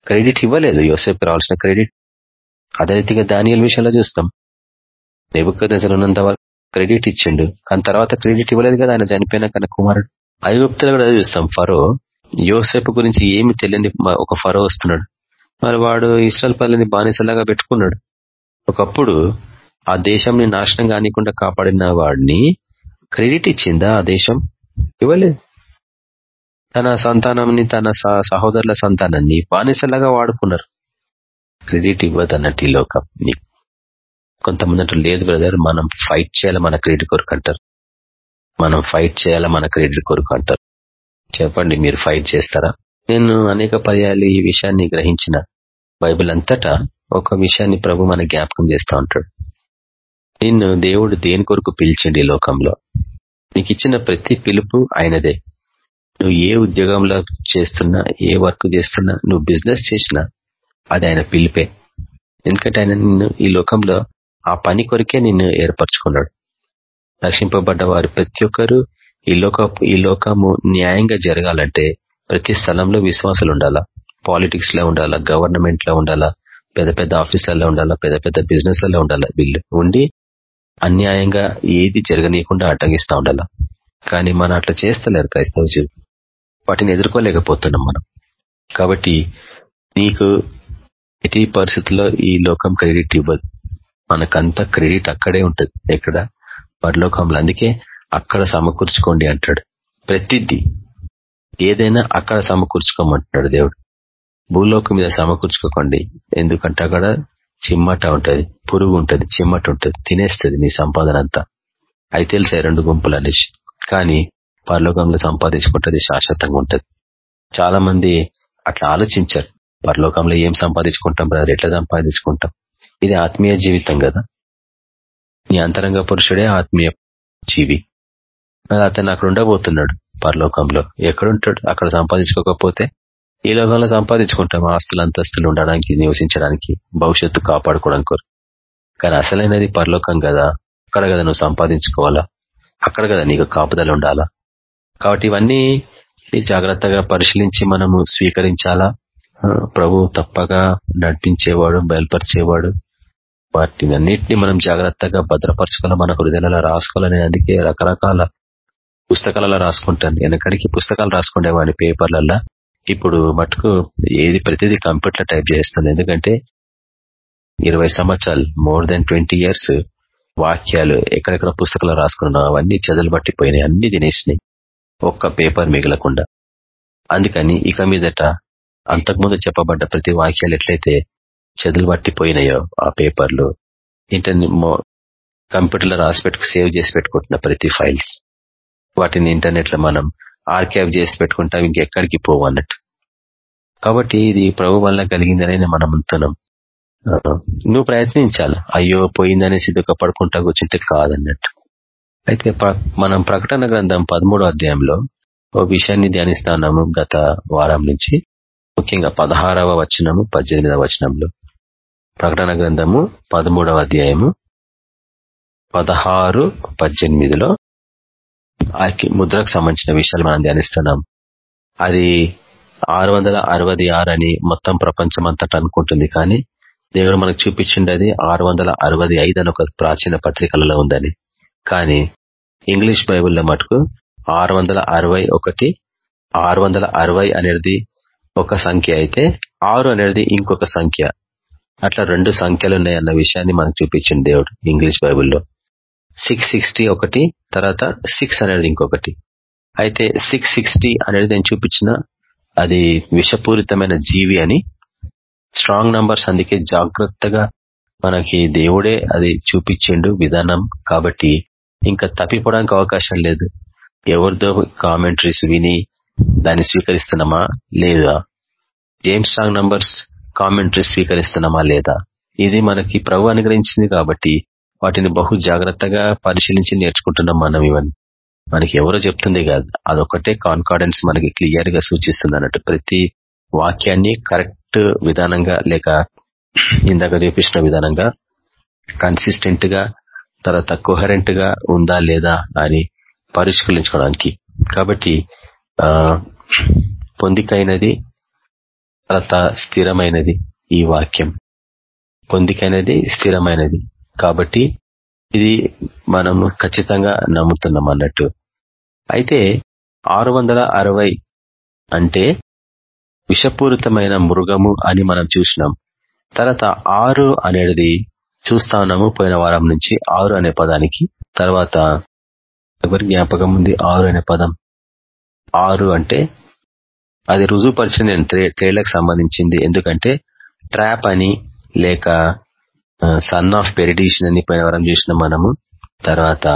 క్రెడిట్ ఇవ్వలేదు యోసేపు రావాల్సిన క్రెడిట్. అదే రీతిగా దానియల విషయంలో చూస్తాం. నెబుకర్ ఉన్నంత వరకు క్రెడిట్ ఇచ్చిండు. కానీ తర్వాత క్రెడిట్ ఇవ్వలేదు కదా ఆయన చనిపోయిన కన్నా కుమారుడు. ఐగుప్తులు కూడా చూస్తాం. ఫరో యోసేపు గురించి ఏమి తెలియని ఒక ఫరో వస్తున్నాడు. మరి వాడు ఇస్రాల్ పల్లెని బానిసలాగా పెట్టుకున్నాడు. ఒకప్పుడు ఆ దేశంని నాశనం కానికుండా కాపాడిన వాడిని క్రెడిట్ ఇచ్చిందా ఆ దేశం? ఇవ్వలేదు. తన సంతానాన్ని తన సహోదరుల సంతానాన్ని బానిసలాగా వాడుకున్నారు. క్రెడిట్ ఇవ్వదన్నట్టు ఈ లోకం కొంతమంది అంటారు లేదు బ్రదర్ మనం ఫైట్ చేయాలి మన క్రెడిట్ కొరకు అంటారు. మనం ఫైట్ చేయాలి మన క్రెడిట్ కొరకు అంటారు. చెప్పండి మీరు ఫైట్ చేస్తారా? నేను అనేక పర్యాలు ఈ విషయాన్ని గ్రహించిన. బైబిల్ అంతటా ఒక విషయాన్ని ప్రభు మన జ్ఞాపకం చేస్తూ ఉంటాడు. నిన్ను దేవుడు దేని కొరకు పిలిచిండి ఈ లోకంలో? నీకు ఇచ్చిన ప్రతి పిలుపు ఆయనదే. నువ్వు ఏ ఉద్యోగంలో చేస్తున్నా ఏ వర్క్ చేస్తున్నా నువ్వు బిజినెస్ చేసినా అది ఆయన పిలిపే. ఎందుకంటే ఆయన నిన్ను ఈ లోకంలో ఆ పని కొరకే నిన్ను ఏర్పరచుకున్నాడు. రక్షింపబడ్డ వారు ప్రతి ఒక్కరు ఈ లోక ఈ లోకము న్యాయంగా జరగాలంటే ప్రతి స్థలంలో విశ్వాసాలు ఉండాలా? పాలిటిక్స్లో ఉండాలా? గవర్నమెంట్లో ఉండాలా? పెద్ద పెద్ద ఆఫీసులలో ఉండాలా? పెద్ద పెద్ద బిజినెస్లలో ఉండాలా? వీళ్ళు ఉండి అన్యాయంగా ఏది జరగనీయకుండా అడ్డగిస్తా ఉండాలా? కానీ మనం అట్లా చేస్తలేరు క్రైస్తవ వాటిని ఎదుర్కోలేకపోతున్నాం మనం. కాబట్టి నీకు ఎటీ పరిస్థితుల్లో ఈ లోకం క్రెడిట్ ఇవ్వదు. మనకంతా క్రెడిట్ అక్కడే ఉంటుంది. ఎక్కడ? పరలోకంలో. అందుకే అక్కడ సమకూర్చుకోండి అంటాడు. ప్రతిదీ ఏదైనా అక్కడ సమకూర్చుకోమంటున్నాడు దేవుడు. భూలోకం మీద సమకూర్చుకోకండి. ఎందుకంటే అక్కడ చిమ్మట ఉంటది పురుగు ఉంటుంది చిమ్మట ఉంటుంది తినేస్తుంది నీ సంపాదన అంతా. అయితే తెలిసాయి రెండు గుంపులు అనేసి కానీ పరలోకంలో సంపాదించుకుంటుంది శాశ్వతంగా ఉంటుంది. చాలా మంది అట్లా ఆలోచించారు. పరలోకంలో ఏం సంపాదించుకుంటాం బ్రదర్? ఎట్లా సంపాదించుకుంటాం? ఇది ఆత్మీయ జీవితం కదా. నీ అంతరంగ పురుషుడే ఆత్మీయ జీవి. అతను అక్కడ ఉండబోతున్నాడు పరలోకంలో. ఎక్కడుంటాడు? అక్కడ సంపాదించుకోకపోతే ఈ లోకంలో సంపాదించుకుంటాం ఆస్తులు అంతస్తులు ఉండడానికి నివసించడానికి భవిష్యత్తు కాపాడుకోవడానికి కోరు కానీ అసలైనది పరలోకం కదా. అక్కడ కదా నువ్వు సంపాదించుకోవాలా? అక్కడ కదా నీకు కాపుదలు ఉండాలా? కాబట్టి ఇవన్నీ జాగ్రత్తగా పరిశీలించి మనము స్వీకరించాలా? ప్రభు తప్పగా నడిపించేవాడు బయలుపరిచేవాడు. వాటిని అన్నింటినీ మనం జాగ్రత్తగా భద్రపరచుకోవాలా? మన హృదయాలలో రాసుకోవాలని అందుకే రకరకాల పుస్తకాలలో రాసుకుంటాను. వెనకడికి పుస్తకాలు రాసుకునేవాడిని పేపర్లల్లో. ఇప్పుడు మటుకు ఏది ప్రతిదీ కంప్యూటర్ టైప్ చేస్తుంది ఎందుకంటే ఇరవై సంవత్సరాలు మోర్ దెన్ ట్వంటీ ఇయర్స్ వాక్యాలు ఎక్కడెక్కడ పుస్తకాలు రాసుకున్నా అవన్నీ చెదలు పట్టిపోయినాయి. అన్ని తినేసినాయి. ఒక్క పేపర్ మిగలకుండా. అందుకని ఇక మీదట అంతకుముందు చెప్పబడ్డ ప్రతి వాక్యాలు ఎట్లయితే చెదలు పట్టిపోయినాయో ఆ పేపర్లు ఇంటర్ కంప్యూటర్లో రాసి పెట్టుకు సేవ్ చేసి పెట్టుకుంటున్న ప్రతి ఫైల్స్. వాటిని ఇంటర్నెట్లో మనం ఆర్కైవ్ చేసి పెట్టుకుంటాం ఇంకెక్కడికి పోవు అన్నట్టు. కాబట్టి ఇది ప్రభు వల్ల కలిగిందనే మనం అంటున్నాం. నువ్వు ప్రయత్నించాలి. అయ్యో పోయిందనేసి దుఃఖపడుకుంటా కూర్చుంటే కాదన్నట్టు. అయితే మనం ప్రకటన గ్రంథం పదమూడో అధ్యాయంలో ఓ విషయాన్ని ధ్యానిస్తున్నాము గత వారం నుంచి. ముఖ్యంగా పదహారవ వచనము పద్దెనిమిదవ వచనంలో. ప్రకటన గ్రంథము పదమూడవ అధ్యాయము పదహారు పద్దెనిమిదిలో ఆ ముద్రకు సంబంధించిన విషయాలు మనం ధ్యానిస్తున్నాం. అది ఆరు వందల అరవై ఆరు అని మొత్తం ప్రపంచం అంతటా అనుకుంటుంది కానీ దేవుడు మనకు చూపించిండది ఆరు వందల అరవై ఐదు అని ఒక ప్రాచీన పత్రికలలో ఉందని. కానీ ఇంగ్లీష్ బైబుల్లో మటుకు ఆరు వందల అరవై ఒకటి ఆరు వందల అరవై అనేది ఒక సంఖ్య అయితే ఆరు అనేది ఇంకొక సంఖ్య. అట్లా రెండు సంఖ్యలు ఉన్నాయన్న విషయాన్ని మనకు చూపించింది దేవుడు ఇంగ్లీష్ బైబుల్లో. సిక్స్ సిక్స్టీ ఒకటి తర్వాత సిక్స్ అనేది ఇంకొకటి. అయితే సిక్స్ సిక్స్టీ అనేది నేను చూపించిన అది విషపూరితమైన జీవి అని. స్ట్రాంగ్ నంబర్స్ అందుకే జాగ్రత్తగా మనకి దేవుడే అది చూపించిండు విధానం కాబట్టి ఇంకా తప్పిపోవడానికి అవకాశం లేదు. ఎవరిదో కామెంటరీస్ విని దాన్ని స్వీకరిస్తున్నామా లేదా? జేమ్స్ స్ట్రాంగ్ నంబర్స్ కామెంటరీస్ స్వీకరిస్తున్నామా లేదా? ఇది మనకి ప్రభు అనుగ్రహించింది కాబట్టి వాటిని బహు జాగ్రత్తగా పరిశీలించి నేర్చుకుంటున్నాం మనం ఇవన్నీ. మనకి ఎవరో చెప్తుంది కాదు. అదొకటే కాన్ఫిడెన్స్ మనకి క్లియర్గా సూచిస్తుంది అన్నట్టు. ప్రతి వాక్యాన్ని కరెక్ట్ విధానంగా లేక ఇందాక చూపించిన విధానంగా కన్సిస్టెంట్గా తర్వాత కొహరెంట్గా ఉందా లేదా అని పరిష్కరించుకోవడానికి. కాబట్టి ఆ పొందికైనది తర్వాత స్థిరమైనది ఈ వాక్యం. పొందికైనది స్థిరమైనది. కాబట్టి ఇది మనం ఖచ్చితంగా నమ్ముతున్నాం అన్నట్టు. అయితే ఆరు అంటే విషపూరితమైన మృగము అని మనం చూసినాం. తర్వాత ఆరు అనేది చూస్తా ఉన్నాము పోయిన వారం నుంచి ఆరు అనే పదానికి. తర్వాత ఎవరి జ్ఞాపకం ఉంది? ఆరు అనే పదం. ఆరు అంటే అది రుజువుపరిచిన నేను తేళ్ళకు సంబంధించింది. ఎందుకంటే ట్రాప్ అని లేక సన్ ఆఫ్ పెరిడిషన్ అని పోయిన వారం చేసిన మనము తర్వాత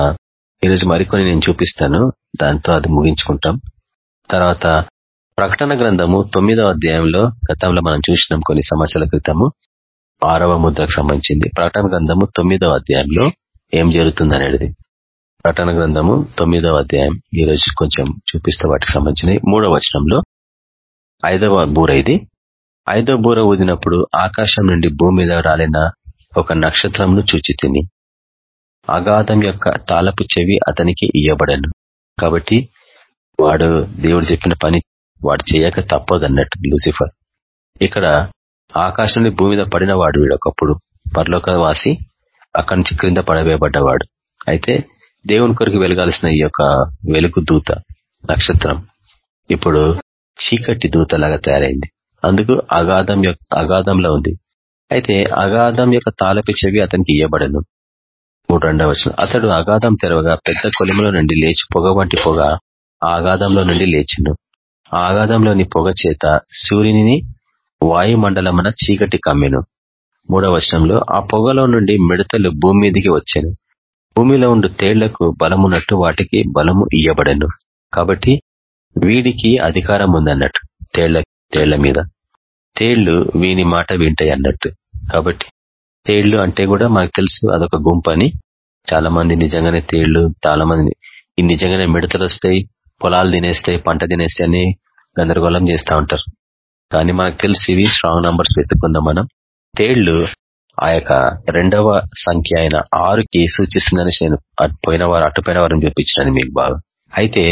ఈరోజు మరికొన్ని నేను చూపిస్తాను దాంతో అది ముగించుకుంటాం. తర్వాత ప్రకటన గ్రంథము తొమ్మిదవ అధ్యాయంలో గతంలో మనం చూసినాం కొన్ని సంవత్సరాల క్రితము ఆరవ ముద్రకు సంబంధించింది. ప్రకటన గ్రంథము తొమ్మిదవ అధ్యాయంలో ఏం జరుగుతుంది అనేది ప్రకటన గ్రంథము తొమ్మిదవ అధ్యాయం ఈ రోజు కొంచెం చూపిస్తే వాటికి సంబంధించినవి. మూడవ వచనంలో ఐదవ బూర ఇది. ఐదవ బూర ఊదినప్పుడు ఆకాశం నుండి భూమి మీద రాలిన? ఒక నక్షత్రంను చూచి తిని అగాధం యొక్క తాళపు చెవి అతనికి ఇయ్యబడను. కాబట్టి వాడు దేవుడు చెప్పిన పని వాడు చేయక తప్పదన్నట్టు లూసిఫర్. ఇక్కడ ఆకాశం భూమి మీద పడిన వాడు వీడొకప్పుడు పర్లోకవాసి అక్కడి నుంచి క్రింద పడవేయబడ్డవాడు. అయితే దేవుని కొరకు వెలగాల్సిన ఈ యొక్క వెలుగు దూత నక్షత్రం ఇప్పుడు చీకటి దూతలాగా తయారైంది. అందుకు అగాధం అగాధంలో ఉంది. అయితే అగాధం యొక్క తాలపి చెవి అతనికి ఇయ్యబడను. మూడు రెండవ అతడు అగాధం తెరవగా పెద్ద కొలిమలో నుండి లేచి పొగ వంటి పొగ ఆ అగాధంలో నుండి లేచిండు ఆ ఆగాధంలోని పొగ చేత సూర్యుని వాయుమండలమున చీకటి కమ్మెను. మూడవ వచనంలో ఆ పొగలో నుండి మిడతలు భూమి మీదికి వచ్చాను. భూమిలో ఉండు తేళ్ళకు బలమున్నట్టు వాటికి బలము ఇయ్యబడను. కాబట్టి వీడికి అధికారం ఉందన్నట్టు తేళ్ళ తేళ్ళ మీద. తేళ్ళు వీని మాట వింటాయి అన్నట్టు కాబట్టి తేళ్ళు అంటే కూడా మనకు తెలుసు అదొక గుంపు అని చాలా మంది నిజంగానే తేళ్ళు చాలా మంది ఈ నిజంగానే మిడతలు వస్తాయి పొలాలు తినేస్తాయి పంట తినేస్తాయి అని గందరగోళం చేస్తూ ఉంటారు. కానీ మనకు తెలిసి ఇవి స్ట్రాంగ్ నంబర్స్ వెతుకుందాం మనం. తేళ్ళు ఆ యొక్క రెండవ సంఖ్య అయిన ఆరుకి సూచిస్తుందని నేను పోయిన వారు అటుపోయిన వారిని చూపించినాను మీకు బాగా. అయితే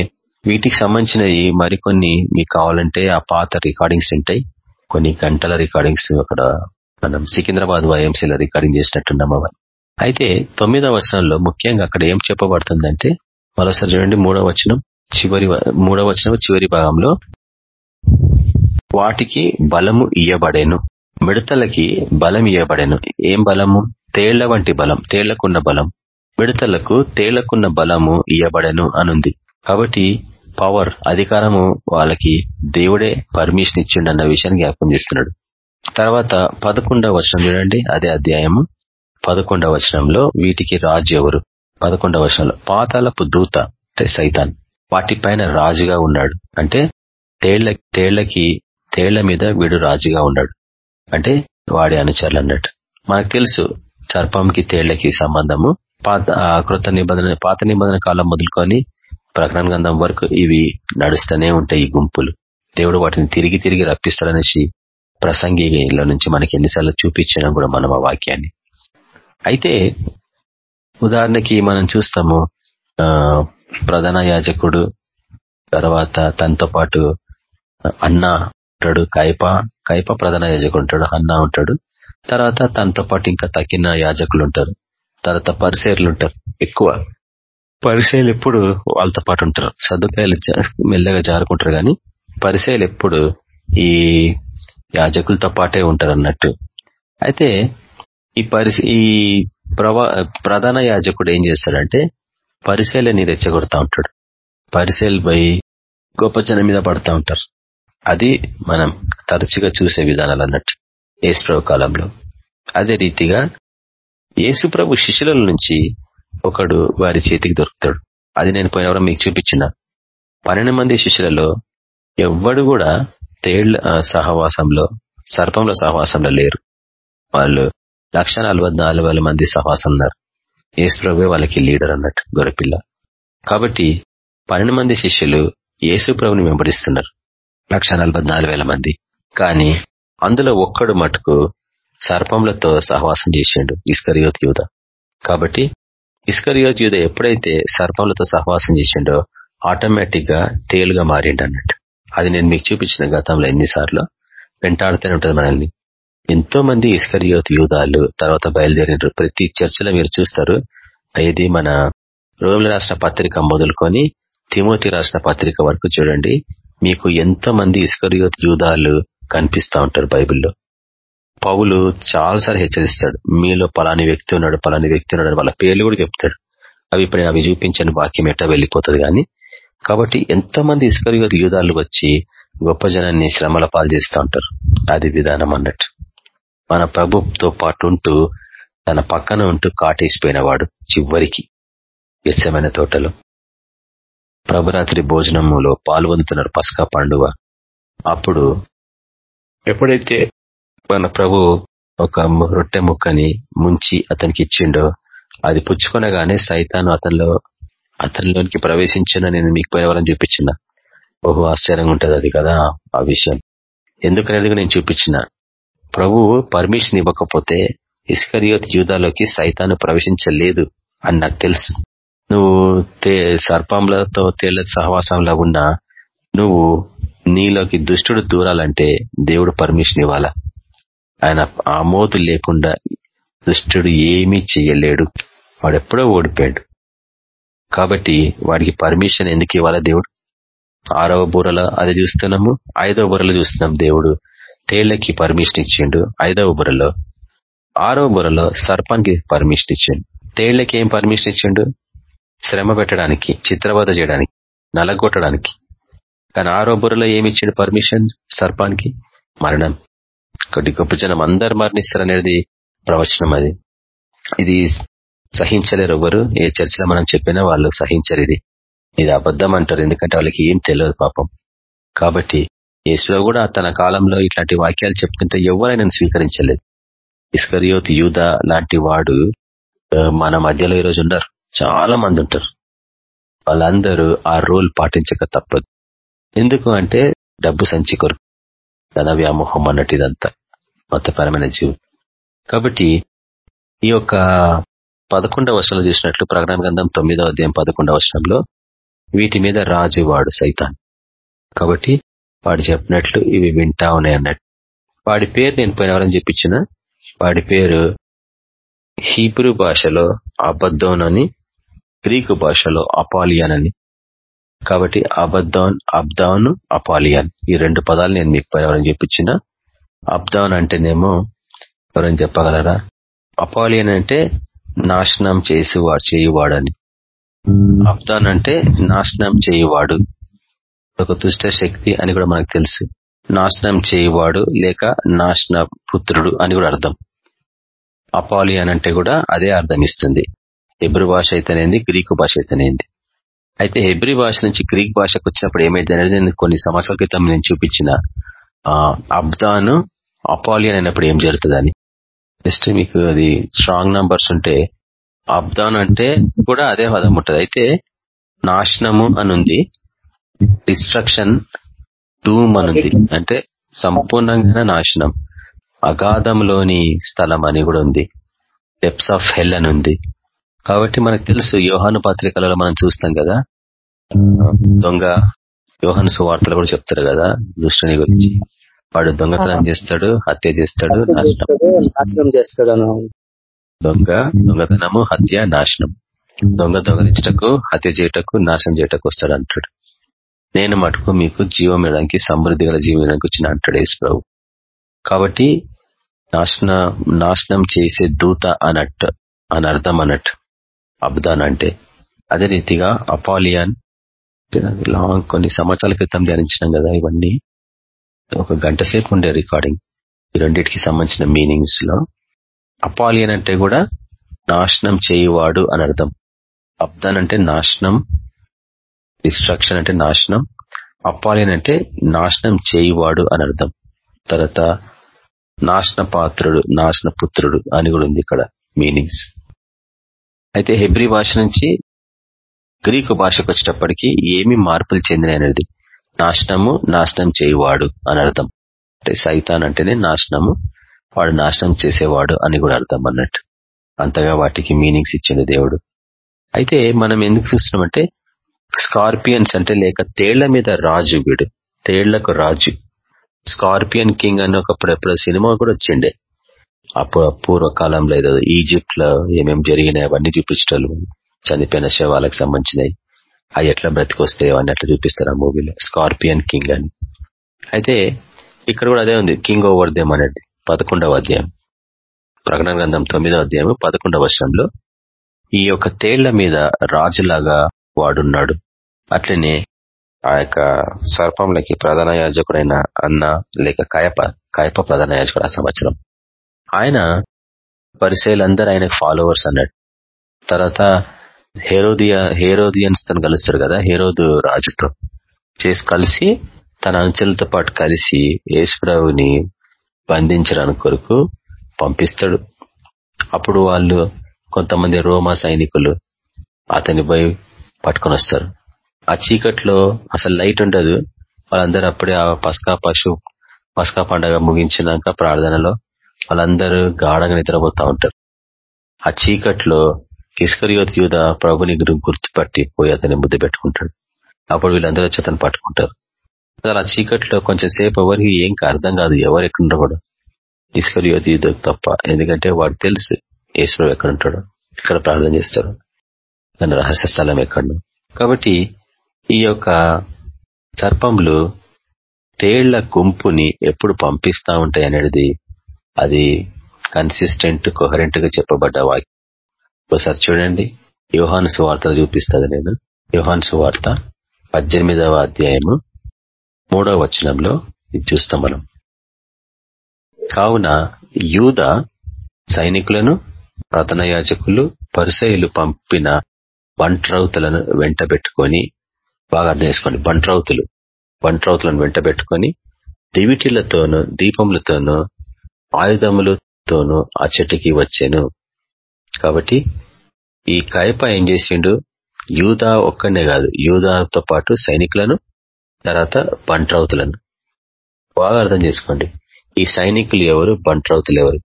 వీటికి సంబంధించినవి మరికొన్ని మీకు కావాలంటే ఆ పాత రికార్డింగ్స్ ఉంటాయి. కొన్ని గంటల రికార్డింగ్స్ అక్కడ మనం సికింద్రాబాద్ వైఎంసీలో రికార్డింగ్ చేసినట్టున్నాం అవన్నీ అయితే తొమ్మిదవ వచనంలో ముఖ్యంగా అక్కడ ఏం చెప్పబడుతుందంటే మరోసారి చూడండి మూడవ వచనం చివరి మూడవ వచనం చివరి భాగంలో వాటికి బలము ఇయ్యబడేను. మిడతలకి బలం ఇయ్యబడేను. ఏం బలము? తేళ్ళ వంటి బలం తేళ్ళకున్న బలం. మిడతలకు తేళ్ళకున్న బలము ఇయ్యబడెను అనుంది. కాబట్టి పవర్ అధికారము వాళ్ళకి దేవుడే పర్మిషన్ ఇచ్చిండన్న విషయాన్ని జ్ఞాపకం చేస్తున్నాడు. తర్వాత పదకొండవ వచనం చూడండి అదే అధ్యాయము. పదకొండవ వచనంలో వీటికి రాజు ఎవరు? పదకొండవ వచనంలో పాతాలపు దూత అంటే సైతాన్. వాటిపైన రాజుగా ఉన్నాడు. అంటే తేళ్ళ తేళ్ళకి తేళ్ళ మీద వీడు రాజుగా ఉన్నాడు. అంటే వాడి అనుచరులు అన్నట్టు. మనకు తెలుసు సర్పంకి తేళ్ళకి సంబంధము. పాత కృత నిబంధన పాత నిబంధన కాలం మొదలుకొని ప్రకటన గంధం వరకు ఇవి నడుస్తూనే ఉంటాయి ఈ గుంపులు. దేవుడు వాటిని తిరిగి తిరిగి రప్పిస్తాడనేసి ప్రసంగిలో నుంచి మనకి ఎన్నిసార్లు చూపించడం కూడా మనం ఆ వాక్యాన్ని. అయితే ఉదాహరణకి మనం చూస్తాము ప్రధాన యాజకుడు తర్వాత తనతో పాటు అన్న ఉంటాడు కైప కైప ప్రధాన యాజకుడు ఉంటాడు అన్న ఉంటాడు. తర్వాత తనతో పాటు ఇంకా తక్కిన యాజకులు ఉంటారు తర్వాత పరిసేర్లు ఉంటారు ఎక్కువ. పరిసేలు ఎప్పుడు వాళ్ళతో పాటు ఉంటారు సదుపాయాలు మెల్లగా జారుకుంటారు కానీ పరిసేలు ఎప్పుడు ఈ యాజకులతో పాటే ఉంటారు అన్నట్టు అయితే ఈ పరిస ఈ ప్రధాన యాజకుడు ఏం చేస్తాడంటే పరిశీలని రెచ్చగొడతా ఉంటాడు. పరిశీలి పోయి గొప్ప జనం మీద పడతా ఉంటారు. అది మనం తరచుగా చూసే విధానాలు అన్నట్టు ఏసుప్రభు కాలంలో. అదే రీతిగా ఏసుప్రభు శిష్యుల నుంచి ఒకడు వారి చేతికి దొరుకుతాడు. అది నేను పోయినవరం మీకు చూపించిన. పన్నెండు మంది శిష్యులలో ఎవ్వడు కూడా తేళ్ళ సహవాసంలో సర్పంలో సహవాసంలో లేరు. వాళ్ళు లక్ష మంది సహవాసం ఉన్నారు ఏసుప్రభువే వాళ్ళకి లీడర్ అన్నట్టు గొరపిల్ల కాబట్టి పన్నెండు మంది శిష్యులు యేసుప్రభుని వెంబడిస్తున్నారు. లక్ష మంది. కానీ అందులో ఒక్కడు మటుకు సర్పంలతో సహవాసం చేసిండు ఇస్కరియోత్ యూధ కాబట్టి ఇస్కరియోత్ యూధ ఎప్పుడైతే సర్పంలతో సహవాసం చేసిండో ఆటోమేటిక్గా తేలుగా మారిండు అన్నట్టు. అది నేను మీకు చూపించిన గతంలో ఎన్నిసార్లు. వెంటాడుతూనే ఉంటుంది మనల్ని. ఎంతో మంది ఇస్కరియోత్ యూదాలు తర్వాత బయలుదేరినారు. ప్రతి చర్చలో మీరు చూస్తారు ఇది మన రోమిల రాసిన పత్రిక మొదలుకొని తిమోతి రాసిన పత్రిక వరకు చూడండి. మీకు ఎంతో మంది ఇస్కరియోత్ యూదాలు కనిపిస్తా ఉంటారు బైబిల్లో. పౌలు చాలాసార్లు హెచ్చరిస్తాడు. మీలో పలాని వ్యక్తి ఉన్నాడు పలాని వ్యక్తి ఉన్నాడు వాళ్ళ పేర్లు కూడా చెప్తాడు. అవి ఇప్పుడు అవి చూపించని వాక్యం ఎట్టా వెళ్ళిపోతుంది కానీ కాబట్టి ఎంతమంది ఇస్కరియోత్ యూదాలు వచ్చి గొప్ప జనాన్ని శ్రమల పాలు చేస్తూ ఉంటారు? అది విధానం అన్నట్టు. మన ప్రభుతో పాటు ఉంటూ తన పక్కన ఉంటూ కాటేసిపోయినవాడు చివరికి వ్యసమైన తోటలో. ప్రభురాత్రి భోజనములో పాల్గొందుతున్నారు పస్కా పండుగ. అప్పుడు ఎప్పుడైతే మన ప్రభు ఒక రొట్టె ముక్కని ముంచి అతనికి ఇచ్చిండో అది పుచ్చుకొనగానే సైతాను అతనిలో అతనిలోనికి ప్రవేశించిన నేను మీకు పోయేవాళ్ళని చూపించిన. బహు ఆశ్చర్యంగా ఉంటుంది అది కదా ఆ విషయం. ఎందుకనేది నేను చూపించిన. ప్రభువు పర్మిషన్ ఇవ్వకపోతే ఇస్కరియోత్ యూదాలోకి సైతాను ప్రవేశించలేదు అని నాకు తెలుసు. నువ్వు తే సర్పంలతో తేళ్ళ సహవాసంలో ఉన్నా నువ్వు నీలోకి దుష్టుడు దూరాలంటే దేవుడు పర్మిషన్ ఇవ్వాలా? ఆయన ఆమోదు లేకుండా దుష్టుడు ఏమీ చెయ్యలేడు. వాడెప్పుడో ఓడిపోయాడు. కాబట్టి వాడికి పర్మిషన్ ఎందుకు ఇవ్వాలా దేవుడు? ఆరవ బూరలో అది చూస్తున్నాము ఐదవ బుర్రలో చూస్తున్నాం దేవుడు. తేళ్ళకి పర్మిషన్ ఇచ్చిండు ఐదవ బుర్రలో ఆరవ బుర్రలో సర్పానికి పర్మిషన్ ఇచ్చిండు. తేళ్ళకి ఏం పర్మిషన్ ఇచ్చిండు? శ్రమ పెట్టడానికి చిత్రవద చేయడానికి నలగొట్టడానికి. కానీ ఆరో బుర్రలో ఏమి ఇచ్చిండు పర్మిషన్ సర్పానికి? మరణం. కొద్ది గొప్ప జనం అందరు మరణిస్తారు అనేది ప్రవచనం అది. ఇది సహించలేరు ఎవరు ఏ చర్చలో మనం చెప్పినా వాళ్ళు సహించరు ఇది ఇది అబద్ధం అంటారు. ఎందుకంటే వాళ్ళకి ఏం తెలియదు పాపం. కాబట్టి యేసులో కూడా తన కాలంలో ఇట్లాంటి వాక్యాలు చెప్తుంటే ఎవరైనా స్వీకరించలేదు. ఇస్కరియోత్ యూధ లాంటి వాడు మన మధ్యలో ఈరోజు ఉన్నారు. చాలా మంది ఉంటారు. వాళ్ళందరూ ఆ రోల్ పాటించక తప్పదు. ఎందుకు అంటే డబ్బు సంచి కొరకు. ధన వ్యామోహం అన్నట్టు ఇదంతా. మతపరమైన జీవితం. కాబట్టి ఈ యొక్క పదకొండవ వర్షంలో చూసినట్లు ప్రకటన గ్రంథం తొమ్మిదవ అధ్యాయం పదకొండవ వర్షంలో వీటి మీద రాజు వాడు సైతాన్. కాబట్టి వాడు చెప్పినట్లు ఇవి వింటా ఉన్నాయి అన్నట్టు. వాడి పేరు నేను పోయినవరని చెప్పించిన వాడి పేరు హీబ్రూ భాషలో అబద్దోన్ అని గ్రీకు భాషలో అపాలియన్ అని. కాబట్టి అబద్దాన్ అబ్దాన్ అపాలియన్ ఈ రెండు పదాలు నేను మీకు పోయినవరని చెప్పించిన. అబ్దాన్ అంటేనేమో ఎవరైనా చెప్పగలరా? అపాలియన్ అంటే నాశనం చేసేవాడు చేయువాడని. అబ్దాన్ అంటే నాశనం చేయువాడు. ఒక దుష్ట శక్తి అని కూడా మనకు తెలుసు. నాశనం చేయువాడు లేక నాశన పుత్రుడు అని కూడా అర్థం. అపాలియన్ అంటే కూడా అదే అర్థం ఇస్తుంది హెబ్రి భాష అయితేనేది గ్రీకు భాష అయితేనేది. అయితే హెబ్రి భాష నుంచి గ్రీక్ భాషకు వచ్చినప్పుడు ఏమైంది అనేది నేను కొన్ని సంవత్సరాల క్రితం నేను చూపించిన అబ్దాను అపాలియన్ అయినప్పుడు ఏం జరుగుతుందని. జస్ట్ మీకు అది స్ట్రాంగ్ నంబర్స్ ఉంటే అబ్దాన్ అంటే కూడా అదే పదం ఉంటుంది. అయితే నాశనము అని ఉంది డిస్ట్రక్షన్ డూమ్ అనుంది. అంటే సంపూర్ణంగా నాశనం. అగాధంలోని స్థలం అని కూడా ఉంది. డెప్స్ ఆఫ్ హెల్ అని ఉంది. కాబట్టి మనకు తెలుసు యోహాను పత్రికలలో మనం చూస్తాం కదా. దొంగ యోహాను సువార్తలు కూడా చెప్తారు కదా దుష్టుని గురించి. వాడు దొంగతనం చేస్తాడు హత్య చేస్తాడు నాశనం. చేస్తాడు దొంగ దొంగతనము హత్య నాశనం. దొంగ దొంగలించటకు హత్య చేయటకు నాశనం చేయటకు వస్తాడు అంటాడు. నేను మటుకు మీకు జీవం ఇవ్వడానికి సమృద్ధి గల జీవం ఇవ్వడానికి వచ్చిన అంటాడు ప్రభు. కాబట్టి నాశన నాశనం చేసే దూత అన్నట్టు అని అర్థం అన్నట్టు అబ్దాన్ అంటే. అదే రీతిగా అపాలియాన్ లాంగ్ కొన్ని సంవత్సరాల క్రితం ధ్యానించినాం కదా ఇవన్నీ. ఒక గంట సేపు ఉండే రికార్డింగ్. ఈ రెండింటికి సంబంధించిన మీనింగ్స్లో. అపాలియన్ అంటే కూడా నాశనం చేయువాడు అని అర్థం. అబ్దాన్ అంటే నాశనం. డిస్ట్రక్షన్ అంటే నాశనం. అపాలియన్ అంటే నాశనం చేయువాడు అని అర్థం. తర్వాత నాశన పాత్రుడు నాశన పుత్రుడు అని కూడా ఉంది ఇక్కడ మీనింగ్స్ అయితే హెబ్రి భాష నుంచి గ్రీకు భాషకు వచ్చేటప్పటికి ఏమి మార్పులు చెందినది నాశనము నాశనం చేయువాడు అని అర్థం. అంటే సైతాన్ అంటేనే నాశనము వాడు నాశనం చేసేవాడు అని కూడా అర్థం అన్నట్టు. అంతగా వాటికి మీనింగ్స్ ఇచ్చింది దేవుడు. అయితే మనం ఎందుకు చూస్తున్నామంటే స్కార్పియన్స్ అంటే లేక తేళ్ళ మీద రాజు వీడు తేళ్ళకు రాజు. స్కార్పియన్ కింగ్ అని ఒక ఎప్పుడు సినిమా కూడా వచ్చిండే. అప్పుడు పూర్వకాలంలో ఏదో ఈజిప్ట్లో ఏమేమి జరిగినాయి అవన్నీ చూపించటాలు చనిపోయిన శవాలకు సంబంధించినవి. అవి ఎట్లా బ్రతికొస్తే అని అట్లా చూపిస్తారు ఆ మూవీలో. స్కార్పియన్ కింగ్ అని. అయితే ఇక్కడ కూడా అదే ఉంది. కింగ్ ఓవర్ దేమ్ అనేది పదకొండవ అధ్యాయం. ప్రకటన గ్రంథం తొమ్మిదవ అధ్యాయం పదకొండవ వర్షంలో ఈ యొక్క తేళ్ళ మీద రాజులాగా వాడున్నాడు. అట్లనే ఆ యొక్క సర్పంలకి ప్రధాన యాజకుడైన అన్న లేక కాయప కాయప ప్రధాన యాజకుడు ఆ సంవత్సరం. ఆయన పరిశీలందరూ ఆయనకు ఫాలోవర్స్ అన్నాడు. తర్వాత హేరోదియా హేరోదియన్స్ తను కలుస్తారు కదా హేరోదు రాజుతో. చేసి కలిసి తన అంచెలతో పాటు కలిసి యేసుప్రభుని బంధించడానికి కొరకు పంపిస్తాడు. అప్పుడు వాళ్ళు కొంతమంది రోమా సైనికులు అతని పోయి పట్టుకొని వస్తారు. ఆ చీకట్లో అసలు లైట్ ఉండదు. వాళ్ళందరూ అప్పుడే ఆ పస్కా పశు పస్కా పండగ ముగించినాక ప్రార్థనలో వాళ్ళందరూ గాఢంగా నిద్రపోతా ఉంటారు. ఆ చీకట్లో ఇస్కరియోత్ యూద ప్రభుని గుర్తుపట్టి పోయి అతని ముద్దు పెట్టుకుంటాడు. అప్పుడు వీళ్ళందరూ వచ్చి అతను పట్టుకుంటారు. అలా చీకట్లో కొంచెం సేపు ఎవరికి ఏం అర్థం కాదు ఎవరు ఎక్కడున్నా కూడా. ఇస్కరియోత్ యూద తప్ప ఎందుకంటే వాడు తెలుసు ఈశ్వరు ఎక్కడ ఉంటాడు ఇక్కడ ప్రార్థన చేస్తాడు. దాని రహస్య స్థలం ఎక్కడను. కాబట్టి ఈ యొక్క సర్పంలు తేళ్ళ గుంపుని ఎప్పుడు పంపిస్తా ఉంటాయి అనేది అది కన్సిస్టెంట్ కొహరెంట్గా చెప్పబడ్డ వాక్యం. ఒకసారి చూడండి. యోహాను సువార్త చూపిస్తుంది నేను. యోహాను సువార్త పద్దెనిమిదవ అధ్యాయము మూడవ వచనంలో ఇది చూస్తాం మనం. కావున యూద సైనికులను ప్రధాన యాజకులు పరిసయులు పంపిన బంట్రౌతులను వెంట పెట్టుకొని బాగా అర్థం చేసుకోండి. బంట్రౌతులు బంట్రౌతులను వెంట పెట్టుకొని దివిటీలతోనూ దీపములతోనూ ఆయుధములతోనూ ఆ చెట్టుకి వచ్చాను. కాబట్టి ఈ కాయప ఏం చేసిండు? యూదా ఒక్కనే కాదు యూదాతో పాటు సైనికులను తర్వాత బంట్రౌతులను. బాగా అర్థం చేసుకోండి. ఈ సైనికులు ఎవరు? బంట్రౌతులు ఎవరు?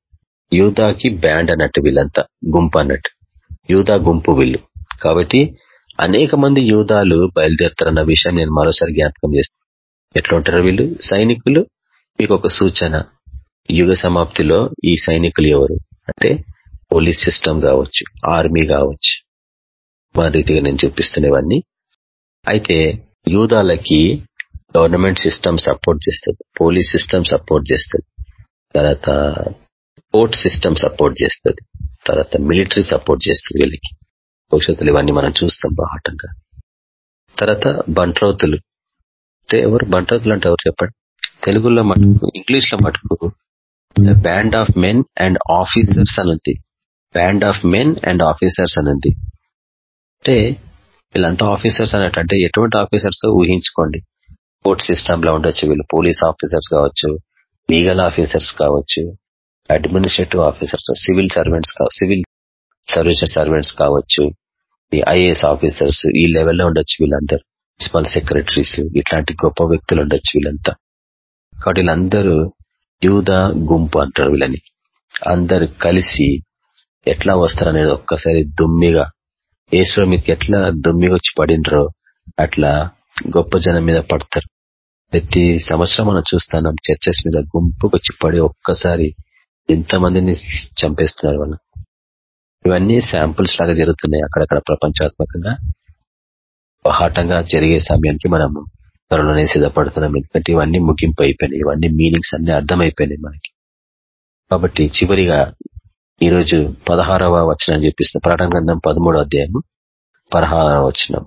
యూదాకి బ్యాండ్ అన్నట్టు వీళ్ళంతా గుంపు అన్నట్టు. యూదా గుంపు వీళ్ళు. కాబట్టి అనేక మంది యూదాలు బయలుదేరుతారన్న విషయం నేను మరోసారి జ్ఞాపకం చేస్తాను ఎట్లుంటారు వీళ్ళు? సైనికులు మీకు ఒక సూచన. యుగ సమాప్తిలో ఈ సైనికులు ఎవరు? అంటే పోలీస్ సిస్టమ్ కావచ్చు ఆర్మీ కావచ్చు మా రీతిగా నేను చూపిస్తున్నవన్నీ. అయితే యూదాలకి గవర్నమెంట్ సిస్టమ్ సపోర్ట్ చేస్తుంది పోలీస్ సిస్టమ్ సపోర్ట్ చేస్తుంది తర్వాత కోర్ట్ సిస్టమ్ సపోర్ట్ చేస్తుంది తర్వాత మిలిటరీ సపోర్ట్ చేస్తుంది వీళ్ళకి. భవిష్యత్తులో ఇవన్నీ మనం చూస్తాం బాహటంగా. తర్వాత బంట్రౌతులు. అంటే ఎవరు బంట్రౌతులు అంటే ఎవరు చెప్పండి? తెలుగులో మటుకు ఇంగ్లీష్లో మటుకు band of men and officers అని ఉంది. Band of men and officers అని ఉంది అంటే వీళ్ళంతా ఆఫీసర్స్ అన్నట్టు అంటే ఎటువంటి ఆఫీసర్స్ ఊహించుకోండి. కోర్ట్ సిస్టమ్లో ఉండొచ్చు వీళ్ళు పోలీస్ ఆఫీసర్స్ కావచ్చు లీగల్ ఆఫీసర్స్ కావచ్చు administrative officers civil servants civil service servants కావచ్చు ఐఏఎస్ ఆఫీసర్స్ ఈ లెవెల్లో ఉండొచ్చు వీళ్ళందరూ. ప్రిన్సిపల్ సెక్రటరీస్ ఇట్లాంటి గొప్ప వ్యక్తులు ఉండొచ్చు వీళ్ళంతా. కాబట్టి వీళ్ళందరూ యూద గుంపు అంటారు వీళ్ళని. అందరు కలిసి ఎట్లా వస్తారనేది ఒక్కసారి దుమ్మిగా. ఈశ్వరు మీకు ఎట్లా దుమ్మిగా వచ్చి పడినరో అట్లా గొప్ప జనం మీద పడతారు. ప్రతి సంవత్సరం మనం చూస్తున్నాం చర్చెస్ మీద గుంపుకు వచ్చి పడి ఒక్కసారి ఎంతమందిని చంపేస్తున్నారు వాళ్ళు. ఇవన్నీ శాంపుల్స్ లాగా జరుగుతున్నాయి అక్కడక్కడ ప్రపంచాత్మకంగా. బహాటంగా జరిగే సమయానికి మనము త్వరలోనే సిద్ధపడుతున్నాం. ఎందుకంటే ఇవన్నీ ముగింపు అయిపోయినాయి. ఇవన్నీ మీనింగ్స్ అన్ని అర్థమైపోయినాయి మనకి. కాబట్టి చివరిగా ఈరోజు పదహారవ వచనం చూపిస్తున్న ప్రకటన గ్రంథం పదమూడో అధ్యాయము పదహారవ వచనం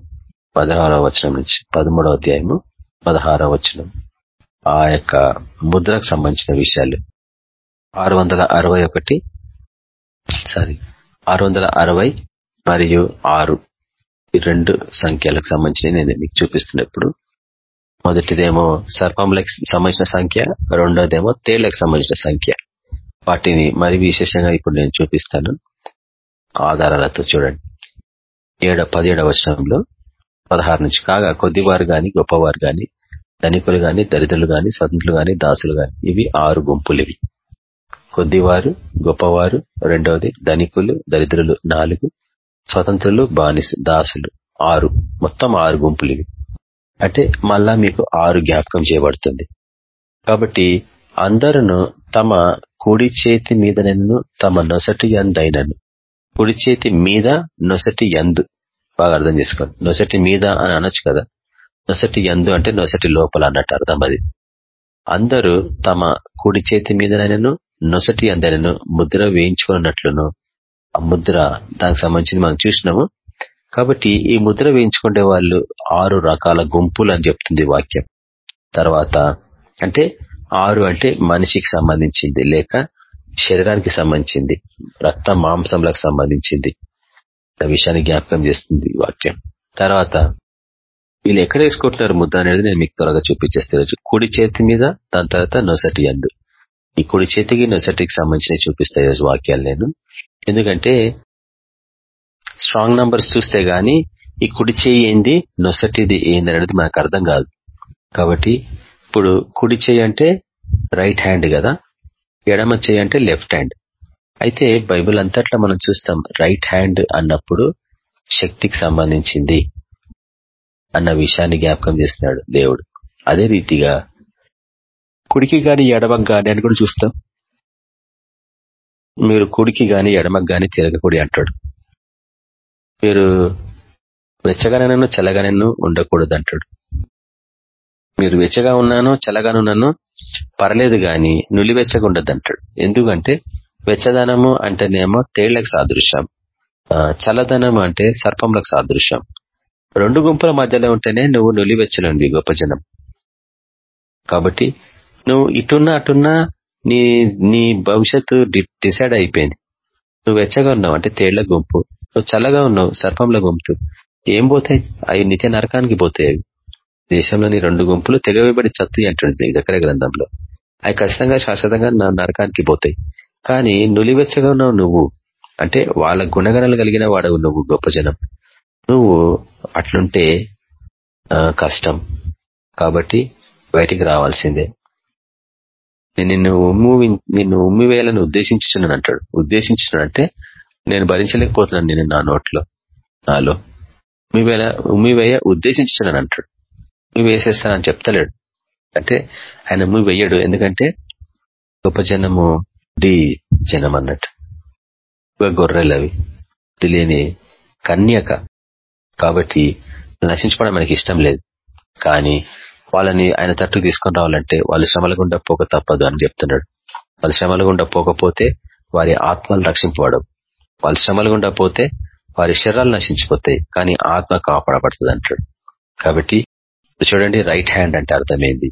పదహారవ వచనం నుంచి పదమూడో అధ్యాయము పదహారవ వచనం. ఆ యొక్క ముద్రకు సంబంధించిన విషయాలు. ఆరు వందల అరవై ఒకటి సారీ ఆరు వందల అరవై మరియు ఆరు. ఈ రెండు సంఖ్యలకు సంబంధించి నేను మీకు చూపిస్తున్నప్పుడు. మొదటిదేమో సర్పంలకు సంబంధించిన సంఖ్య రెండోదేమో తేళ్ళకు సంబంధించిన సంఖ్య. వాటిని మరి విశేషంగా ఇప్పుడు నేను చూపిస్తాను. ఆధారాలతో చూడండి. ఏడ పదిహేడవ వచనంలో పదహారు నుంచి కాగా కొద్దివారు గాని గొప్పవారు గాని ధనికులు గాని దరిద్రులు గాని స్వతంత్రులు గాని దాసులు గాని ఇవి ఆరు గుంపులు ఇవి కొద్దివారు గొప్పవారు రెండవది ధనికులు దరిద్రులు నాలుగు స్వతంత్రులు బానిస దాసులు ఆరు. మొత్తం ఆరు గుంపులు ఇవి అంటే మళ్ళా మీకు ఆరు జ్ఞాపకం చేయబడుతుంది. కాబట్టి అందరును తమ కుడి చేతి మీదనను తమ నొసటి ఎందైనను కుడి చేతి మీద నొసటి ఎందు బాగా అర్థం చేసుకోండి నొసటి మీద అని అనొచ్చు కదా. నొసటి ఎందు అంటే నొసటి లోపల అన్నట్టు అర్థం అది. అందరూ తమ కుడి చేతి మీదనైనను నొసటి అందైనను ముద్ర వేయించుకున్నట్లును. ఆ ముద్ర దానికి సంబంధించి మనం చూసినాము. కాబట్టి ఈ ముద్ర వేయించుకునే వాళ్ళు ఆరు రకాల గుంపులు అని చెప్తుంది వాక్యం. తర్వాత అంటే ఆరు అంటే మనిషికి సంబంధించింది లేక శరీరానికి సంబంధించింది రక్త మాంసంలకు సంబంధించింది. ఆ విషయాన్ని జ్ఞాపకం చేస్తుంది వాక్యం. తర్వాత వీళ్ళు ఎక్కడ వేసుకుంటున్నారు ముద్ద అనేది నేను మీకు త్వరగా చూపించేస్తే రోజు కుడి చేతి మీద దాని తర్వాత నొసటి అందు. ఈ కుడి చేతికి నొసటికి సంబంధించిన చూపిస్తాయి రోజు వాక్యాలు నేను. ఎందుకంటే స్ట్రాంగ్ నంబర్స్ చూస్తే గాని ఈ కుడి చేయి ఏంది నొసటిది ఏంది అనేది మనకు అర్థం కాదు. కాబట్టి ఇప్పుడు కుడి చేయి అంటే రైట్ హ్యాండ్ కదా? ఎడమ చేయి అంటే లెఫ్ట్ హ్యాండ్. అయితే బైబిల్ అంతట్లో మనం చూస్తాం రైట్ హ్యాండ్ అన్నప్పుడు శక్తికి సంబంధించింది అన్న విషయాన్ని జ్ఞాపకం చేస్తున్నాడు దేవుడు. అదే రీతిగా కుడికి గాని ఎడమకు గాని అని కూడా చూస్తాం. మీరు కుడికి గాని ఎడమకు గాని తిరగకూడి అంటాడు. మీరు వెచ్చగానైనా చల్లగానైనా ఉండకూడదు అంటాడు. మీరు వెచ్చగా ఉన్నాను చల్లగానున్నాను పర్లేదు గాని నులివెచ్చగా అంటాడు ఎందుకంటే వెచ్చదనము అంటేనేమో తేళ్ళకు సాదృశ్యం. చల్లదనము అంటే సర్పంలకు సాదృశ్యం. రెండు గుంపుల మధ్యలో ఉంటేనే నువ్వు నులివెచ్చనుండి గొప్ప జనం. కాబట్టి నువ్వు ఇటున్నా అటున్నా నీ నీ భవిష్యత్తు డిసైడ్ అయిపోయింది. నువ్వు వెచ్చగా ఉన్నావు అంటే తేళ్ళ గుంపు. నువ్వు చల్లగా ఉన్నావు సర్పంల గుంపు. ఏం పోతాయి? అవి నిత్య నరకానికి పోతాయి దేశంలోని రెండు గుంపులు తెగవేబడి చత్తు అంటాడు దగ్గర గ్రంథంలో. అవి ఖచ్చితంగా శాశ్వతంగా నా నరకానికి పోతాయి. కానీ నులివెచ్చగా ఉన్నావు నువ్వు అంటే వాళ్ళ గుణగణాలు కలిగిన వాడవు నువ్వు గొప్ప జనం. నువ్వు అట్లుంటే కష్టం. కాబట్టి బయటికి రావాల్సిందే. నేను నిన్ను ఉమ్మి నిన్ను ఉమ్మి వేయాలని ఉద్దేశించున్నాను అంటాడు. ఉద్దేశించున్నాడంటే నేను భరించలేకపోతున్నాను నేను నా నోట్లో నాలో. ఉమ్మివేల ఉమ్మివేయ ఉద్దేశించున్నాను అంటాడు. వేసేస్తానని చెప్తలేడు. అంటే ఆయన మూవ్ వేయడు ఎందుకంటే గొప్ప జనము డి జనం అన్నట్టు గొర్రెలు అవి. తెలియని కన్యక. కాబట్టి నశించుకోవడం మనకి ఇష్టం లేదు. కానీ వాళ్ళని ఆయన తట్టు తీసుకొని రావాలంటే వాళ్ళు శ్రమల గుండా పోక తప్పదు అని చెప్తున్నాడు. వాళ్ళు శ్రమల గుండా పోకపోతే వారి ఆత్మలు రక్షింపబడవు. వాళ్ళ శ్రమల గుండా పోతే వారి శరీరాలు నశించిపోతాయి. కానీ ఆత్మ కాపాడబడుతుంది అంటాడు. కాబట్టి చూడండి రైట్ హ్యాండ్ అంటే అర్థమైంది.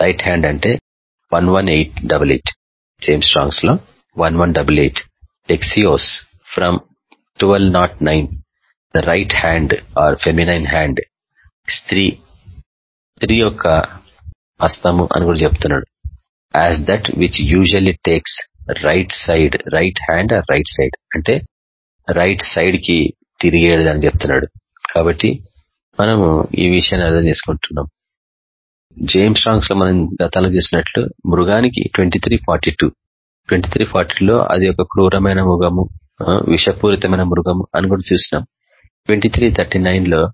రైట్ హ్యాండ్ అంటే one one eight double eight James స్ట్రాంగ్స్లో one one double eight ఎక్సియోస్ from twelve nought nine the right hand or feminine hand స్త్రీ స్త్రీ యొక్క హస్తము అని కూడా చెప్తున్నాడు. As that which usually takes right side right hand or right side అంటే right సైడ్కి తిరిగేది అని చెప్తున్నాడు. కాబట్టి మనము ఈ విషయాన్ని అర్థం చేసుకుంటున్నాం. జేమ్స్ స్ట్రాంగ్స్లో మనం గతంలో చూసినట్లు మృగానికి twenty three forty two. Twenty three ఫార్టీలో అది ఒక క్రూరమైన మృగము విషపూరితమైన మృగము అని కూడా చూసినాం. ట్వంటీ త్రీ థర్టీ నైన్లో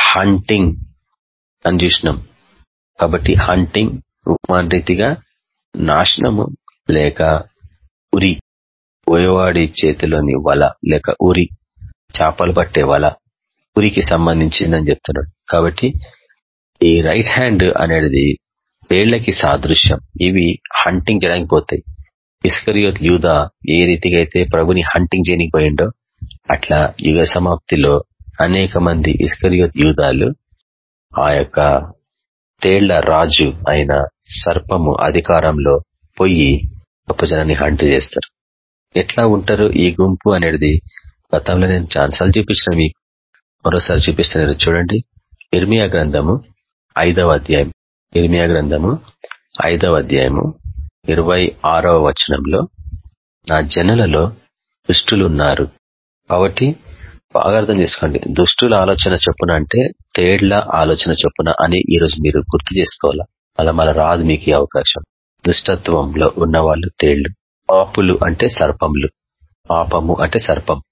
హంటింగ్ అని చూసినాం. కాబట్టి హంటింగ్ ఉపమాన రీతిగా నాశనము లేక ఉరి. పోయేవాడి చేతిలోని వల లేక ఉరి. చేపలు పట్టే వల ఊరికి సంబంధించిందని చెప్తున్నాడు. కాబట్టి ఈ రైట్ హ్యాండ్ అనేది వేళ్ళకి సాదృశ్యం. ఇవి హంటింగ్ చేయడానికి పోతాయి. ఇస్కరియోత్ యూధ ఏ రీతిగా అయితే ప్రభుని హంటింగ్ చేయనికి పోయిండో అట్లా యుగ సమాప్తిలో అనేక మంది ఇస్కరియోత్ యూదాలు ఆ యొక్క తేళ్ళ రాజు అయిన సర్పము అధికారంలో పోయి గొప్ప జనాన్ని హంట్ చేస్తారు. ఎట్లా ఉంటారు ఈ గుంపు అనేది గతంలో నేను ఛాన్సాలు చూపించిన మీకు. మరోసారి చూపిస్తున్నారు చూడండి. ఇర్మియా గ్రంథము ఐదవ అధ్యాయం. ఇర్మియా గ్రంథము ఐదవ అధ్యాయము ఇరవై ఆరవ వచనంలో నా జనులలో దుష్టులున్నారు. కాబట్టి బాగా అర్థం చేసుకోండి. దుష్టుల ఆలోచన చొప్పున అంటే తేళ్ళ ఆలోచన చొప్పున అని ఈరోజు మీరు గుర్తు చేసుకోవాలా? అలా మళ్ళీ రాదు మీకు అవకాశం. దుష్టత్వంలో ఉన్న వాళ్ళు తేళ్ళు. పాపులు అంటే సర్పములు. పాపము అంటే సర్పం.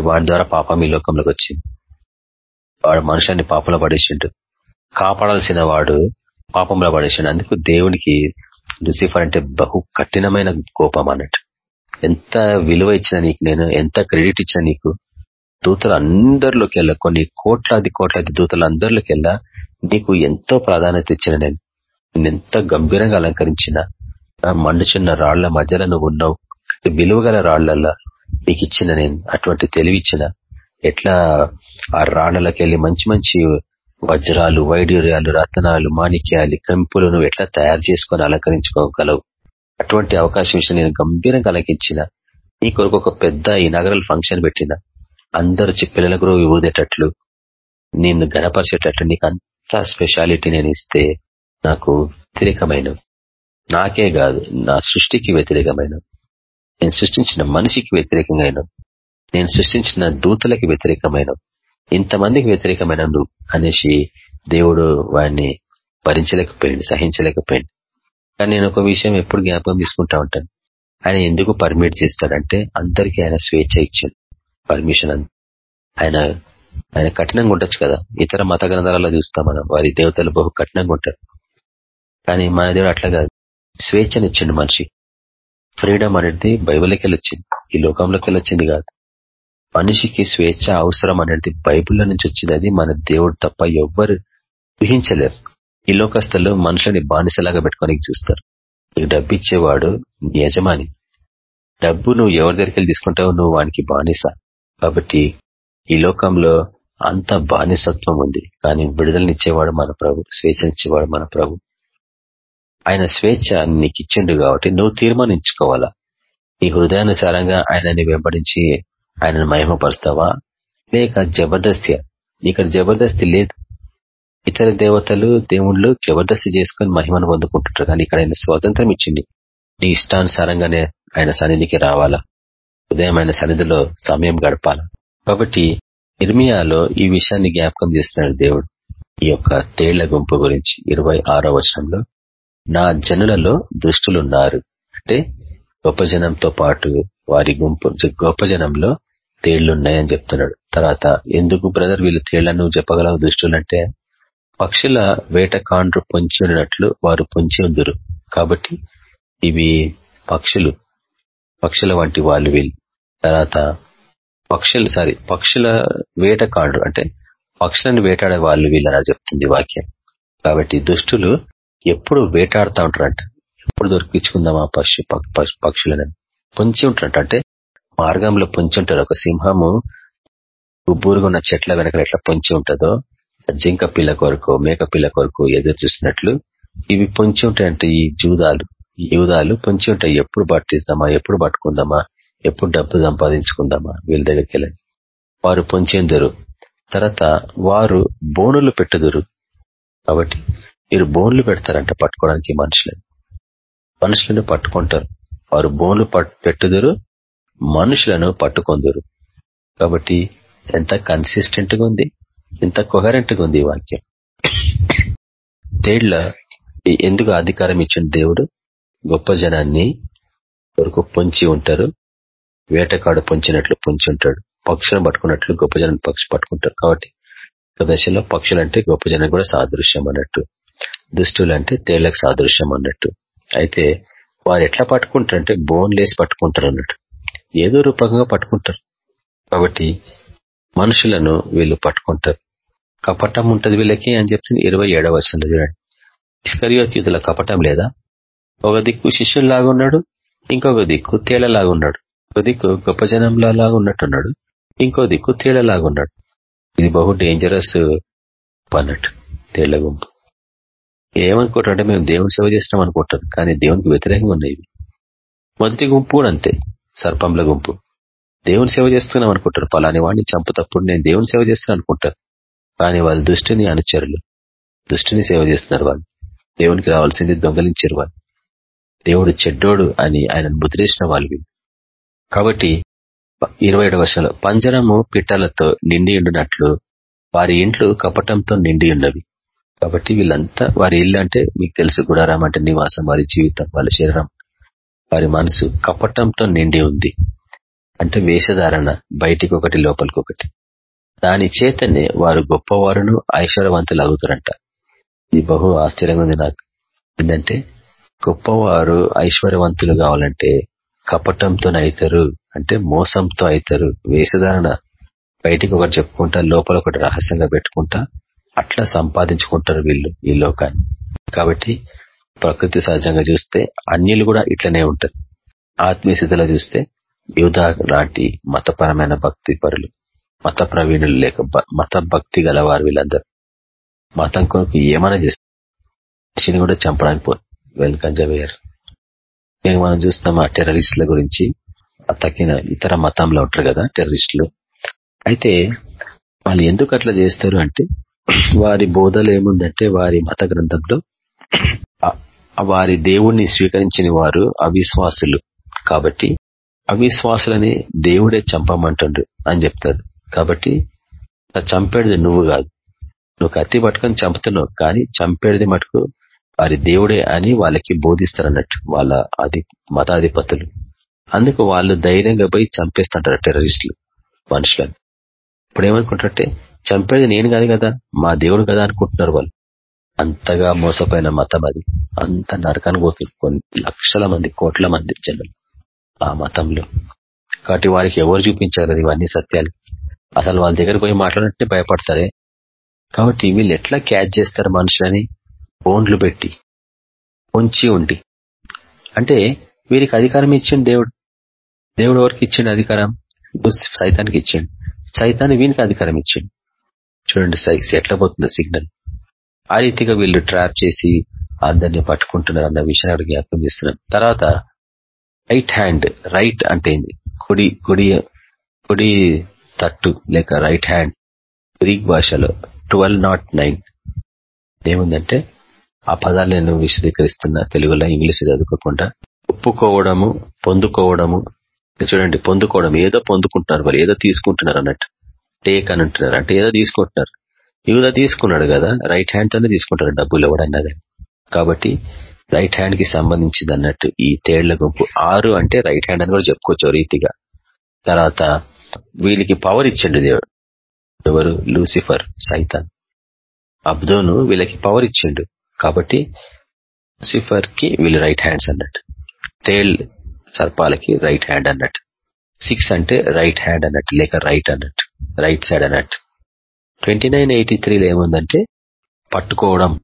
వాడి ద్వారా పాపం ఈ లోకంలోకి వచ్చింది. వాడు మనుషాన్ని పాపంలో పడేసిండు. కాపాడాల్సిన వాడు పాపంలో పడేసిండు. అందుకు దేవునికి లూసిఫర్ అంటే బహు కఠినమైన కోపం అన్నట్టు. ఎంత విలువ ఇచ్చిన నీకు నేను ఎంత క్రెడిట్ ఇచ్చిన నీకు దూతలు అందరిలోకి వెళ్ళా కొన్ని కోట్లాది కోట్లాది దూతలు అందరిలోకి వెళ్ళా నీకు ఎంతో ప్రాధాన్యత ఇచ్చిన నేను. ఎంత గంభీరంగా అలంకరించిన. మండుచున్న రాళ్ళ మధ్యలో నువ్వు ఉన్నావు. విలువగల రాళ్ళల్లో నీకు ఇచ్చిన నేను అటువంటి తెలివి ఇచ్చిన. ఎట్లా ఆ రాళ్ళకి వెళ్ళి మంచి మంచి వజ్రాలు వైడ్యూర్యాలు రత్నాలు మాణిక్యాలు కంపులు నువ్వు ఎట్లా తయారు చేసుకొని అలంకరించుకోగలవు? అటువంటి అవకాశం విషయం నేను గంభీరంగా అలంకించిన నీ కొరకు ఒక పెద్ద ఇనాగరల్ ఫంక్షన్ పెట్టిన. అందరు పిల్లల గురువు ఊదేటట్లు నిన్ను గనపరిచేటట్లు నీకు అంత స్పెషాలిటీ నేను ఇస్తే నాకు వ్యతిరేకమైన నాకే కాదు నా సృష్టికి వ్యతిరేకమైన నేను సృష్టించిన మనిషికి వ్యతిరేకమైన నేను సృష్టించిన దూతలకి వ్యతిరేకమైన ఇంతమందికి వ్యతిరేకమైన నువ్వు అనేసి దేవుడు వాడిని భరించలేకపోయింది సహించలేకపోయింది. కానీ నేను ఒక విషయం ఎప్పుడు జ్ఞాపకం తీసుకుంటా ఉంటాను. ఆయన ఎందుకు పర్మిట్ చేస్తాడంటే అందరికీ ఆయన స్వేచ్ఛ ఇచ్చాడు. పర్మిషన్ ఆయన ఆయన కఠినంగా ఉండొచ్చు కదా. ఇతర మత గ్రంథాలలో చూస్తాం మనం వారి దేవతలు బహు కఠినంగా ఉంటారు. కానీ మన దేవుడు అట్లా కాదు. స్వేచ్ఛనిచ్చిండు మనిషి. ఫ్రీడమ్ అనేది బైబిల్కి వెళ్ళొచ్చింది ఈ లోకంలోకి వెళ్ళొచ్చింది కాదు. మనిషికి స్వేచ్ఛ అవసరం అనేది బైబిల్లో నుంచి వచ్చింది. అది మన దేవుడు తప్ప ఎవ్వరు ఊహించలేరు. ఈ లోకస్తులు మనుషులని బానిసలాగా పెట్టుకోనికి చూస్తారు. నీకు డబ్బు ఇచ్చేవాడు నీ యజమాని. డబ్బు నువ్వు ఎవరి దగ్గరికి తీసుకుంటావు నువ్వు వానికి బానిస. కాబట్టి ఈ లోకంలో అంత బానిసత్వం ఉంది. కానీ విడుదలనిచ్చేవాడు మన ప్రభు స్వేచ్ఛనిచ్చేవాడు మన ప్రభు. ఆయన స్వేచ్ఛ నీకు ఇచ్చిండు కాబట్టి నువ్వు తీర్మానించుకోవాలా? నీ హృదయానుసారంగా ఆయనని వెంబడించి ఆయనను మహిమపరుస్తావా? లేక జబర్దస్తి ఇక్కడ జబర్దస్తి లేదు. ఇతర దేవతలు దేవుళ్ళు జబర్దస్తి చేసుకుని మహిమను పొందుకుంటుంటారు. కానీ ఇక్కడ ఆయన స్వాతంత్రం ఇచ్చింది. నీ ఇష్టానుసారంగానే ఆయన సన్నిధికి రావాలా? ఉదయం ఆయన సన్నిధిలో సమయం గడపాలా? కాబట్టి నిర్మియాలో ఈ విషయాన్ని జ్ఞాపకం చేస్తున్నాడు దేవుడు. ఈ యొక్క తేళ్ళ గుంపు గురించి ఇరవై ఆరో వచనంలో నా జనులలో దుష్టులున్నారు. అంటే గొప్ప జనంతో పాటు వారి గుంపు గొప్ప జనంలో తేళ్ళున్నాయని చెప్తున్నాడు. తర్వాత ఎందుకు బ్రదర్ వీళ్ళు తేళ్ళను చెప్పగలవు దుష్టులంటే పక్షుల వేట కాండ్రు పొంచి ఉన్నట్లు వారు పొంచి ఉందరు. కాబట్టి ఇవి పక్షులు. పక్షుల వంటి వాళ్ళు వీళ్ళు. తర్వాత పక్షులు సారీ పక్షుల వేట కాండ్రు అంటే పక్షులను వేటాడే వాళ్ళు వీళ్ళని చెప్తుంది వాక్యం. కాబట్టి దుష్టులు ఎప్పుడు వేటాడుతూ ఉంటారంట. ఎప్పుడు దొరికించుకుందాం ఆ పక్షి పక్షులను? పొంచి ఉంటారంట అంటే మార్గంలో పొంచి ఉంటారు ఒక సింహము ఉబ్బూరుగా ఉన్న చెట్ల వెనక ఎట్లా పొంచి ఉంటుందో జింక పిల్ల కొరకు మేక పిల్ల కొరకు ఎదురు చూసినట్లు ఇవి పొంచి ఉంటాయంటే ఈ జూదాలు. ఈ యూదాలు పొంచి ఉంటాయి. ఎప్పుడు పట్టిస్తామా ఎప్పుడు పట్టుకుందామా? ఎప్పుడు డబ్బు సంపాదించుకుందామా? వీళ్ళ దగ్గరికి వెళ్ళని వారు పొంచేందరు తర్వాత వారు బోనులు పెట్టుదురు. కాబట్టి మీరు బోన్లు పెడతారంట పట్టుకోవడానికి మనుషులను. మనుషులను పట్టుకుంటారు. వారు బోన్లు పెట్టుదురు మనుషులను పట్టుకొందురు. కాబట్టి ఎంత కన్సిస్టెంట్గా ఉంది ఎంత కొహరెంట్గా ఉంది ఈ వాక్యం. తేళ్ళ ఎందుకు అధికారం ఇచ్చిన దేవుడు గొప్ప జనాన్ని కొరకు పొంచి ఉంటారు వేటకాడు పొంచినట్లు పొంచి ఉంటాడు పక్షులను పట్టుకున్నట్లు గొప్ప జనం పక్షి పట్టుకుంటారు. కాబట్టి దశలో పక్షులంటే గొప్ప జనం కూడా సాదృశ్యం అన్నట్టు దుష్టులు అంటే తేళ్ళకు సాదృశ్యం అన్నట్టు. అయితే వారు ఎట్లా పట్టుకుంటారంటే బోన్ లేసి పట్టుకుంటారు అన్నట్టు. ఏదో రూపంగా పట్టుకుంటారు. కాబట్టి మనుషులను వీళ్ళు పట్టుకుంటారు. కపటం ఉంటుంది వీళ్ళకి అని చెప్తుంది ఇరవై ఏడవ చూడండి. ఇస్కరియోతీతుల కపటం లేదా? ఒక దిక్కు శిష్యుల్లాగా ఉన్నాడు ఇంకొక దిక్కు తేళ్ళలాగా ఉన్నాడు. ఒక దిక్కు గొప్ప జనంలాగా ఉన్నట్టున్నాడు ఇంకో దిక్కు తేళ్ళలాగా ఉన్నాడు. ఇది బహు డేంజరస్ అన్నట్టు తేళ్ళ గుంపు. ఏమనుకుంటారంటే మేము దేవుని సేవ చేస్తున్నాం అనుకుంటారు కానీ దేవునికి వ్యతిరేకంగా ఉన్నాయి మొదటి గుంపు కూడా అంతే సర్పంల గుంపు. దేవుని సేవ చేస్తున్నాం అనుకుంటారు పలాని వాడిని చంపుతప్పుడు నేను దేవుని సేవ చేస్తున్నాను అనుకుంటారు కానీ వాళ్ళు దుష్టిని అనుచరులు. దుష్టిని సేవ చేస్తున్నారు వాళ్ళు. దేవునికి రావాల్సింది దొంగలించారు వాళ్ళు. దేవుడు చెడ్డోడు అని ఆయన ముద్రేసిన వాళ్ళు కాబట్టి ఇరవై ఏడు వర్షాలు పంజరము పిట్టలతో నిండి ఉండినట్లు వారి ఇంట్లు కపటంతో నిండి ఉన్నవి. కాబట్టి వీళ్ళంతా వారి ఇల్లు అంటే మీకు తెలుసు గుడారం అంటే నివాసం వారి జీవితం వాళ్ళ శరీరం వారి మనసు కపటంతో నిండి ఉంది. అంటే వేషధారణ బయటికి ఒకటి లోపలికి ఒకటి దాని చేతనే వారు గొప్పవారును ఐశ్వర్యవంతులు అవుతారంట. ఇది బహు ఆశ్చర్యంగా ఉంది నాకు. ఏంటంటే గొప్పవారు ఐశ్వర్యవంతులు కావాలంటే కపటంతో అవుతారు అంటే మోసంతో అవుతారు. వేషధారణ బయటికి ఒకటి చెప్పుకుంటా లోపల ఒకటి రహస్యంగా పెట్టుకుంటా అట్లా సంపాదించుకుంటారు వీళ్ళు ఈ లోకాన్ని. కాబట్టి ప్రకృతి సహజంగా చూస్తే అన్యులు కూడా ఇట్లనే ఉంటారు. ఆత్మీయ స్థితిలో చూస్తే యూదా లాంటి మతపరమైన భక్తి పరులు మత ప్రవీణులు లేక మత భక్తి గలవారు వీళ్ళందరూ. మతం కొరకు ఏమైనా చేస్తారు మనిషిని కూడా చంపడానికి పో వెల్కంజ వేయరు. నేను మనం చూస్తాం ఆ టెర్రరిస్టుల గురించి తక్కిన ఇతర మతంలో ఉంటారు కదా టెర్రరిస్టులు. అయితే వాళ్ళు ఎందుకు అట్లా చేస్తారు అంటే వారి బోధలు ఏముందంటే వారి మత గ్రంథంలో వారి దేవుణ్ణి స్వీకరించిన వారు అవిశ్వాసులు. కాబట్టి అవిశ్వాసులని దేవుడే చంపమంటుండు అని చెప్తారు కాబట్టి చంపేది నువ్వు కాదు. నువ్వు కత్తి పట్టుకొని చంపుతున్నావు. కానీ చంపేది మటుకు వారి దేవుడే అని వాళ్ళకి బోధిస్తారు అన్నట్టు వాళ్ళ అది మతాధిపతులు. అందుకు వాళ్ళు ధైర్యంగా పోయి చంపేస్తుంటారు టెర్రరిస్టులు మనుషులను. ఇప్పుడు ఏమనుకుంటారంటే చంపేది నేను కాదు కదా మా దేవుడు కదా అనుకుంటున్నారు వాళ్ళు. అంతగా మోసపోయిన మతం అది. అంత నరకానికి పోతుంది. కొన్ని లక్షల మంది కోట్ల మంది జనులు ఆ మతంలో. కాబట్టి వారికి ఎవరు చూపించారు ఇవన్నీ సత్యాలు. అసలు వాళ్ళ దగ్గర పోయి మాట్లాడినట్టే భయపడతారే? కాబట్టి వీళ్ళు ఎట్లా క్యాచ్ చేస్తారు మనుషులని? ఫోన్లు పెట్టి పొంచి ఉండి. అంటే వీరికి అధికారం ఇచ్చిండు దేవుడు. దేవుడు ఎవరికి ఇచ్చిండు అధికారం? సైతానికి ఇచ్చిండు. సైతాన్ని వీనికి అధికారం ఇచ్చిండు. చూడండి సైక్స్ ఎట్లా పోతుంది సిగ్నల్. ఆ రీతిగా వీళ్ళు ట్రాప్ చేసి అందరినీ పట్టుకుంటున్నారు అన్న విషయాన్ని జ్ఞాపకం చేస్తున్నాం తర్వాత రైట్ హ్యాండ్ రైట్ అంటే కుడి కుడి కుడి తట్టు లేక రైట్ హ్యాండ్ గ్రీక్ భాషలో ట్వెల్వ్ నాట్ నైన్ ఏముందంటే ఆ పదాలు నేను విశదీకరిస్తున్నా తెలుగులో ఇంగ్లీష్ చదువుకోకుండా ఒప్పుకోవడము పొందుకోవడము చూడండి పొందుకోవడం ఏదో పొందుకుంటున్నారు వాళ్ళు ఏదో తీసుకుంటున్నారు అన్నట్టు. టేక్ అని అంటున్నారు అంటే ఏదో తీసుకుంటున్నారు. యూదా తీసుకున్నాడు కదా రైట్ హ్యాండ్ తోనే తీసుకుంటారు డబ్బులు ఎవడన్నా కాబట్టి రైట్ హ్యాండ్కి సంబంధించింది అన్నట్టు ఈ తేళ్ళ గుంపు ఆరు అంటే రైట్ హ్యాండ్ అని కూడా చెప్పుకోవచ్చు రీతిగా. తర్వాత వీళ్ళకి పవర్ ఇచ్చిండు దేవుడు. ఎవరు? లూసిఫర్ సైతాన్. అబ్దోను వీళ్ళకి పవర్ ఇచ్చిండు. కాబట్టి లూసిఫర్కి వీళ్ళు రైట్ హ్యాండ్స్ అన్నట్టు. తేల్ సర్పాలకి రైట్ హ్యాండ్ అన్నట్టు. సిక్స్ అంటే రైట్ హ్యాండ్ అన్నట్టు లేక రైట్ అన్నట్టు. రైట్ సైడ్ అన్నట్టు. ట్వంటీ నైన్ ఎయిటీ త్రీలో ఏముందంటే పట్టుకోవడం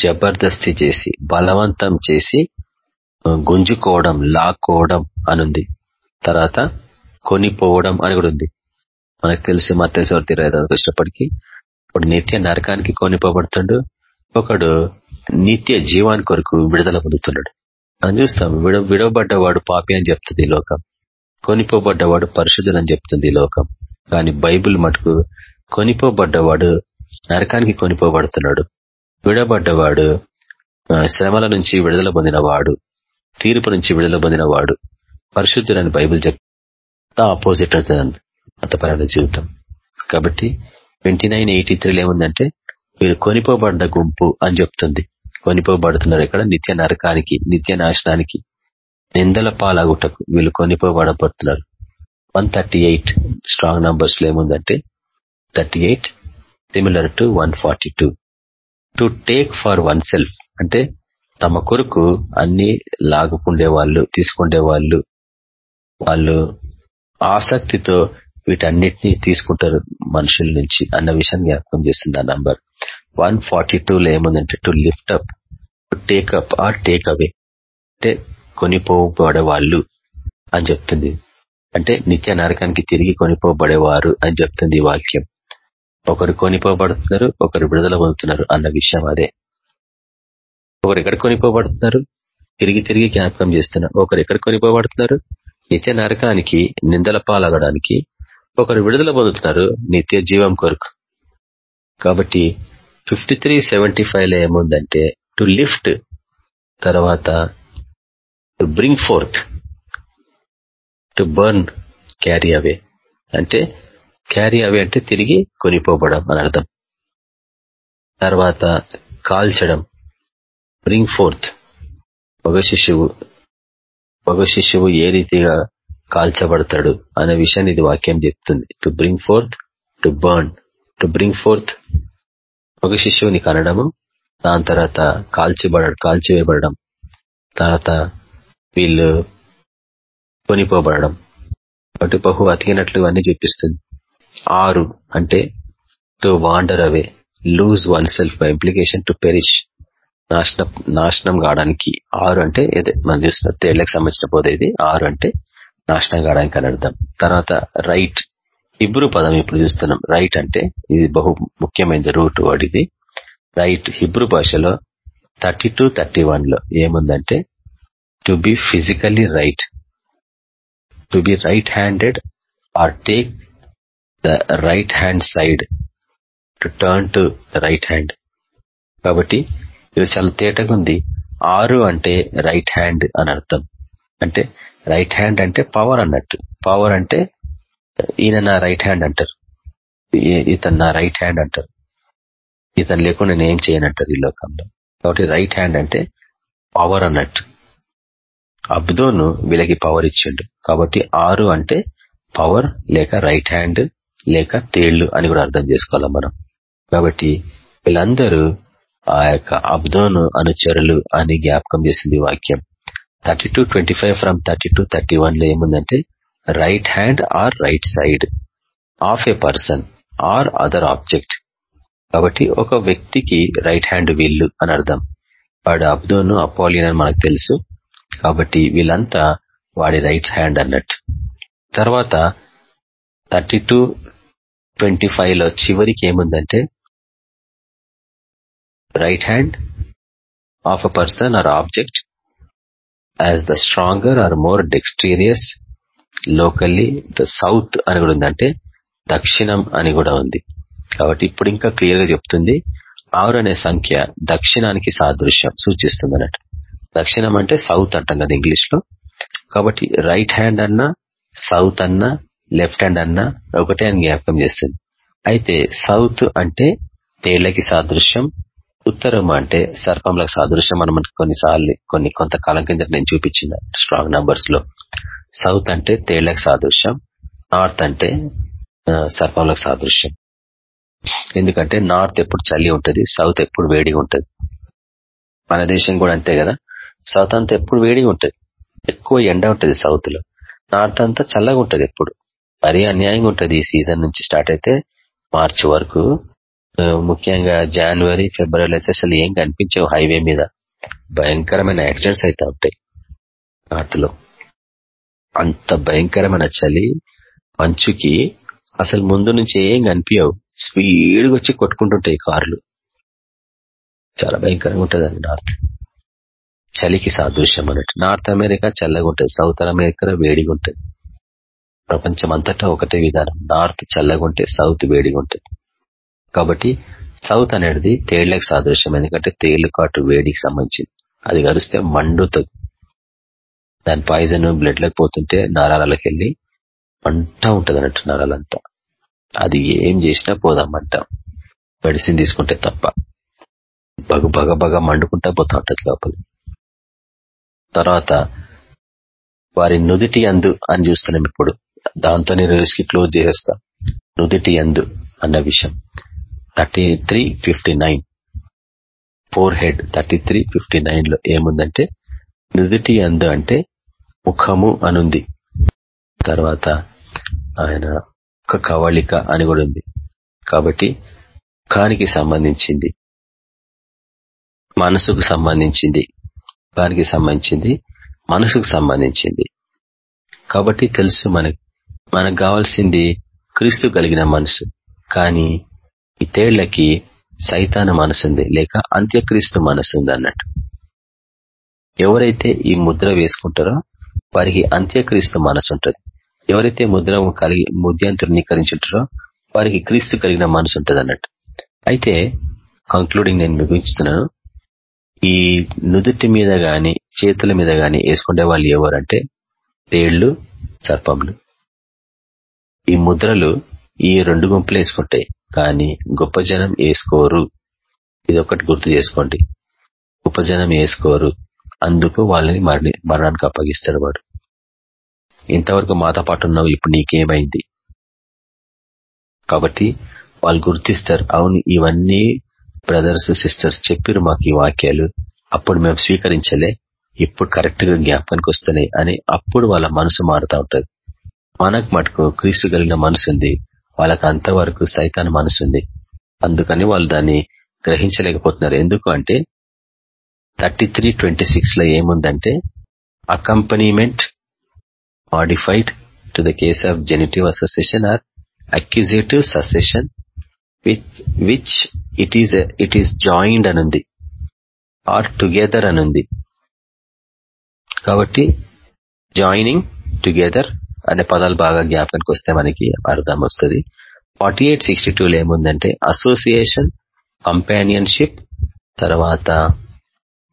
జబర్దస్తి చేసి బలవంతం చేసి గుంజుకోవడం లాక్కోవడం అనుంది. తర్వాత కొనిపోవడం అని కూడా ఉంది. మనకు తెలిసి మత్స్యవర్తి రైతానికి వచ్చినప్పటికీ ఒకడు నిత్య నరకానికి కొనిపోబడుతుండు. ఒకడు నిత్య జీవాని కొరకు విడుదల పొందుతున్నాడు. మనం చూస్తాం విడ విడవబడ్డవాడు పాపి అని చెప్తుంది ఈ లోకం. కొనిపోబడ్డవాడు పరిశుద్ధుడు అని చెప్తుంది ఈ లోకం. కానీ బైబిల్ మటుకు కొనిపోబడ్డవాడు నరకానికి కొనిపోబడుతున్నాడు. విడబడ్డవాడు శ్రమల నుంచి విడుదల పొందినవాడు తీర్పు నుంచి విడుదల పొందినవాడు. పరిశుద్ధుడని బైబిల్ చెప్తా ఆపోజిట్ అవుతుంది మతపరమైన జీవితం. కాబట్టి ట్వంటీ నైన్ ఎయిటీ త్రీలో ఏముందంటే మీరు కొనిపోబడ్డ గుంపు అని చెప్తుంది. కొనిపోబడుతున్నారు ఇక్కడ నిత్య నరకానికి నిత్య నాశనానికి. నిందల పాలాగుటకు వీళ్ళు కొనిపోబడబడుతున్నారు. వన్ థర్టీ ఎయిట్ స్ట్రాంగ్ నంబర్స్లో ఏముందంటే thirty eight similar to one forty two to take for oneself అంటే తమ కొరకు అన్ని లాగుకుండే వాళ్ళు తీసుకుండే వాళ్ళు వాళ్ళు ఆసక్తితో వీటన్నిటినీ తీసుకుంటారు మనుషుల నుంచి అన్న విషయాన్ని జ్ఞాపకం చేస్తుంది ఆ నంబర్ వన్ ఫార్టీ టూలో ఏముందంటే to lift up to take up or take away అంటే కొనిపోబడే వాళ్ళు అని చెప్తుంది. అంటే నిత్య నరకానికి తిరిగి కొనిపోబడేవారు అని చెప్తుంది వాక్యం. ఒకరు కొనిపోబడుతున్నారు ఒకరు విడుదల పొందుతున్నారు అన్న విషయం అదే. ఒకరు ఎక్కడ కొనిపోబడుతున్నారు? తిరిగి తిరిగి జ్ఞాపకం చేస్తున్నారు ఒకరు ఎక్కడ కొనిపోబడుతున్నారు? నిత్య నరకానికి నిందల పాలగడానికి ఒకరు విడుదల పొందుతున్నారు నిత్య జీవం కొరకు. కాబట్టి ఫిఫ్టీ త్రీ సెవెంటీ ఫైవ్లో ఏముందంటే టు లిఫ్ట్ తర్వాత to bring forth to burn carry away అంటే క్యారీ అవే అంటే తిరిగి కొనిపోబడం అని అర్థం. తర్వాత కాల్చడం. బ్రింగ్ ఫోర్త్ ఒక శిశువు ఒక శిశువు ఏ రీతిగా కాల్చబడతాడు అనే విషయాన్ని ఇది వాక్యం చెప్తుంది. To bring forth to burn to bring forth ఒక శిశువుని కనడము దాని తర్వాత కాల్చిబడ కాల్చివేయబడడం. తర్వాత వీళ్ళు కొనిపోబడడం కాబట్టి బహు అతికినట్లు ఇవన్నీ చూపిస్తుంది. ఆరు అంటే to wander away lose oneself by implication to perish నాశనం నాశనం కావడానికి ఆరు అంటే ఏదే? మనం చూసిన తేళ్ళకు సంబంధించిన పోతే ఇది. ఆరు అంటే నాశనం కావడానికి అని అర్థం. తర్వాత రైట్ హిబ్రూ పదం ఇప్పుడు చూస్తున్నాం. రైట్ అంటే ఇది బహు ముఖ్యమైనది రూట్ వర్డ్ ఇది. రైట్ హిబ్రూ భాషలో థర్టీ టు థర్టీ వన్లో ఏముందంటే to be physically right to be right handed or take the right hand side to turn to right hand కాబట్టి ఇది చాలా తేటగా ఉంది. ఆరు అంటే రైట్ హ్యాండ్ అని అర్థం. అంటే రైట్ హ్యాండ్ అంటే పవర్ అన్నట్టు. పవర్ అంటే ఈయన నా రైట్ హ్యాండ్ అంటారు. ఇతను నా రైట్ హ్యాండ్ అంటారు. ఇతను లేకుండా నేను ఏం చేయనంటారు ఈ లోకంలో. కాబట్టి రైట్ హ్యాండ్ అంటే పవర్ అన్నట్టు. అబ్దోను వీళ్ళకి పవర్ ఇచ్చిండు. కాబట్టి ఆరు అంటే పవర్ లేక రైట్ హ్యాండ్ లేక తేళ్ళు అని కూడా అర్థం చేసుకోవాలి మనం? కాబట్టి వీళ్ళందరూ ఆ యొక్క అబ్దోను అనుచరులు అని జ్ఞాపకం చేసింది వాక్యం. Thirty two twenty five from thirty two thirty వన్లో ఏముందంటే right hand or right side of a person or other object కాబట్టి ఒక వ్యక్తికి రైట్ హ్యాండ్ వీళ్ళు అని అర్థం. వాడు అబ్దోను అపోలియన్ అని మనకు తెలుసు. కాబట్టి వీళ్ళంతా వాడి రైట్ హ్యాండ్ అన్నట్టు. తర్వాత థర్టీ టూ ట్వంటీ ఫైవ్లో చివరికి ఏముందంటే right hand of a person or object as the stronger or more dexterous locally the south అని కూడా ఉందంటే దక్షిణం అని కూడా ఉంది. కాబట్టి ఇప్పుడు ఇంకా క్లియర్గా చెప్తుంది ఆరు అనే సంఖ్య దక్షిణానికి సాదృశ్యం సూచిస్తుంది అన్నట్టు దక్షిణం అంటే సౌత్ అంటాం కదా ఇంగ్లీష్లో కాబట్టి రైట్ హ్యాండ్ అన్నా సౌత్ అన్నా లెఫ్ట్ హ్యాండ్ అన్నా ఒకటే అని జ్ఞాపకం చేస్తుంది. అయితే సౌత్ అంటే తేళ్ళకి సాదృశ్యం ఉత్తరం అంటే సర్పంలకు సాదృశ్యం మనం కొన్నిసార్లు కొన్ని కొంతకాలం కింద నేను చూపించిన స్ట్రాంగ్ నంబర్స్లో. సౌత్ అంటే తేళ్ళకు సాదృశ్యం నార్త్ అంటే సర్పంలకు సాదృశ్యం. ఎందుకంటే నార్త్ ఎప్పుడు చలి ఉంటుంది సౌత్ ఎప్పుడు వేడిగా ఉంటుంది. మన దేశం కూడా అంతే కదా? సౌత్ అంతా ఎప్పుడు వేడిగా ఉంటుంది. ఎక్కువ ఎండ ఉంటుంది సౌత్లో నార్త్ అంతా చల్లగా ఉంటుంది ఎప్పుడు. మరీ అన్యాయంగా ఉంటుంది ఈ సీజన్ నుంచి స్టార్ట్ అయితే మార్చి వరకు. ముఖ్యంగా జనవరి ఫిబ్రవరి అయితే అసలు ఏం కనిపించవు హైవే మీద. భయంకరమైన యాక్సిడెంట్స్ అయితే ఉంటాయి నార్త్లో అంత భయంకరమైన చలి మంచుకి అసలు ముందు నుంచి ఏం కనిపించవు. స్పీడ్గా వచ్చి కొట్టుకుంటుంటాయి కార్లు. చాలా భయంకరంగా ఉంటుంది అది నార్త్. చలికి సాదృశ్యం అన్నట్టు నార్త్ అమెరికా చల్లగా ఉంటుంది సౌత్ అమెరికా వేడిగా ఉంటుంది ప్రపంచం అంతటా ఒకటే విధానం. నార్త్ చల్లగా ఉంటే సౌత్ వేడిగా ఉంటుంది కాబట్టి సౌత్ అనేది తేళ్ళకు సాదృశ్యం. ఎందుకంటే తేళ్ళు కాటు వేడికి సంబంధించింది. అది కరిస్తే మండుతుంది. దాని పాయిజన్ బ్లడ్లోకి పోతుంటే నరాలకి వెళ్ళి మంట ఉంటుంది అన్నట్టు నరాలంతా. అది ఏం చేసినా పోదామంట మెడిసిన్ తీసుకుంటే తప్ప. బగ బగ బగ మండుకుంటా పోతా ఉంటుంది లోపల. తర్వాత వారి నుదిటి అందు అని చూస్తున్నాం ఇప్పుడు. దాంతో నేను కి క్లోజ్ చేసేస్తా. నుదిటి అందు అన్న విషయం. Thirty three fifty nine. Forehead thirty three fifty నైన్లో ఏముందంటే నుదుటి అందు అంటే ముఖము అనుంది. తర్వాత ఆయన ఒక కవళిక అని కూడా ఉంది. కాబట్టి ముఖానికి సంబంధించింది మనసుకు సంబంధించింది ముఖానికి సంబంధించింది మనసుకు సంబంధించింది. కాబట్టి తెలుసు మనకి మనకు కావాల్సింది క్రీస్తు కలిగిన మనసు. కానీ ఈ తేళ్ళకి సైతాన మనసుంది లేక అంత్యక్రీస్తు మనసు ఉంది అన్నట్టు. ఎవరైతే ఈ ముద్ర వేసుకుంటారో వారికి అంత్యక్రీస్తు మనసు ఉంటుంది ఎవరైతే ముద్ర కలిగి ముద్యాంతృణీకరించుంటారో వారికి క్రీస్తు కలిగిన మనసు ఉంటుంది అన్నట్టు. అయితే కంక్లూడింగ్ నేను ముగించుతున్నాను. ఈ నుదుటి మీద గాని చేతుల మీద గాని వేసుకునే వాళ్ళు ఎవరంటే తేళ్ళు సర్పంలు ఈ ముద్రలు ఈ రెండు గుంపులు వేసుకుంటాయి కానీ గొప్ప జనం వేసుకోరు. ఇది ఒకటి గుర్తు చేసుకోండి. గొప్ప జనం వేసుకోరు. అందుకు వాళ్ళని మరణి మరణానికి అప్పగిస్తాడు వాడు. ఇంతవరకు మాతో పాటు ఉన్నావు ఇప్పుడు నీకేమైంది? కాబట్టి వాళ్ళు గుర్తిస్తారు అవును ఇవన్నీ బ్రదర్స్ సిస్టర్స్ చెప్పారు మాకు ఈ వాక్యాలు. అప్పుడు మేము స్వీకరించలే. ఇప్పుడు కరెక్ట్గా జ్ఞాపకానికి వస్తున్నాయి అని అప్పుడు వాళ్ళ మనసు మారుతా ఉంటది. మనకు మటుకు క్రీస్తు కలిగిన మనసు ఉంది. వాళ్ళకి అంతవరకు సైతాన్ మనసు ఉంది. అందుకని వాళ్ళు దాన్ని గ్రహించలేకపోతున్నారు. ఎందుకు అంటే థర్టీ త్రీ ట్వంటీ సిక్స్లో ఏముందంటే accompaniment modified to the case of genitive association or accusative succession which it is it is joined అనుంది ఆర్ టుగెదర్ అనుంది కాబట్టి జాయినింగ్ టుగెదర్ అనే పదాలు బాగా జ్ఞాపకానికి వస్తే మనకి అర్థం వస్తుంది. ఫార్టీ ఎయిట్ సిక్స్టీ టూలో ఏముందంటే అసోసియేషన్ కంపానియన్షిప్ తర్వాత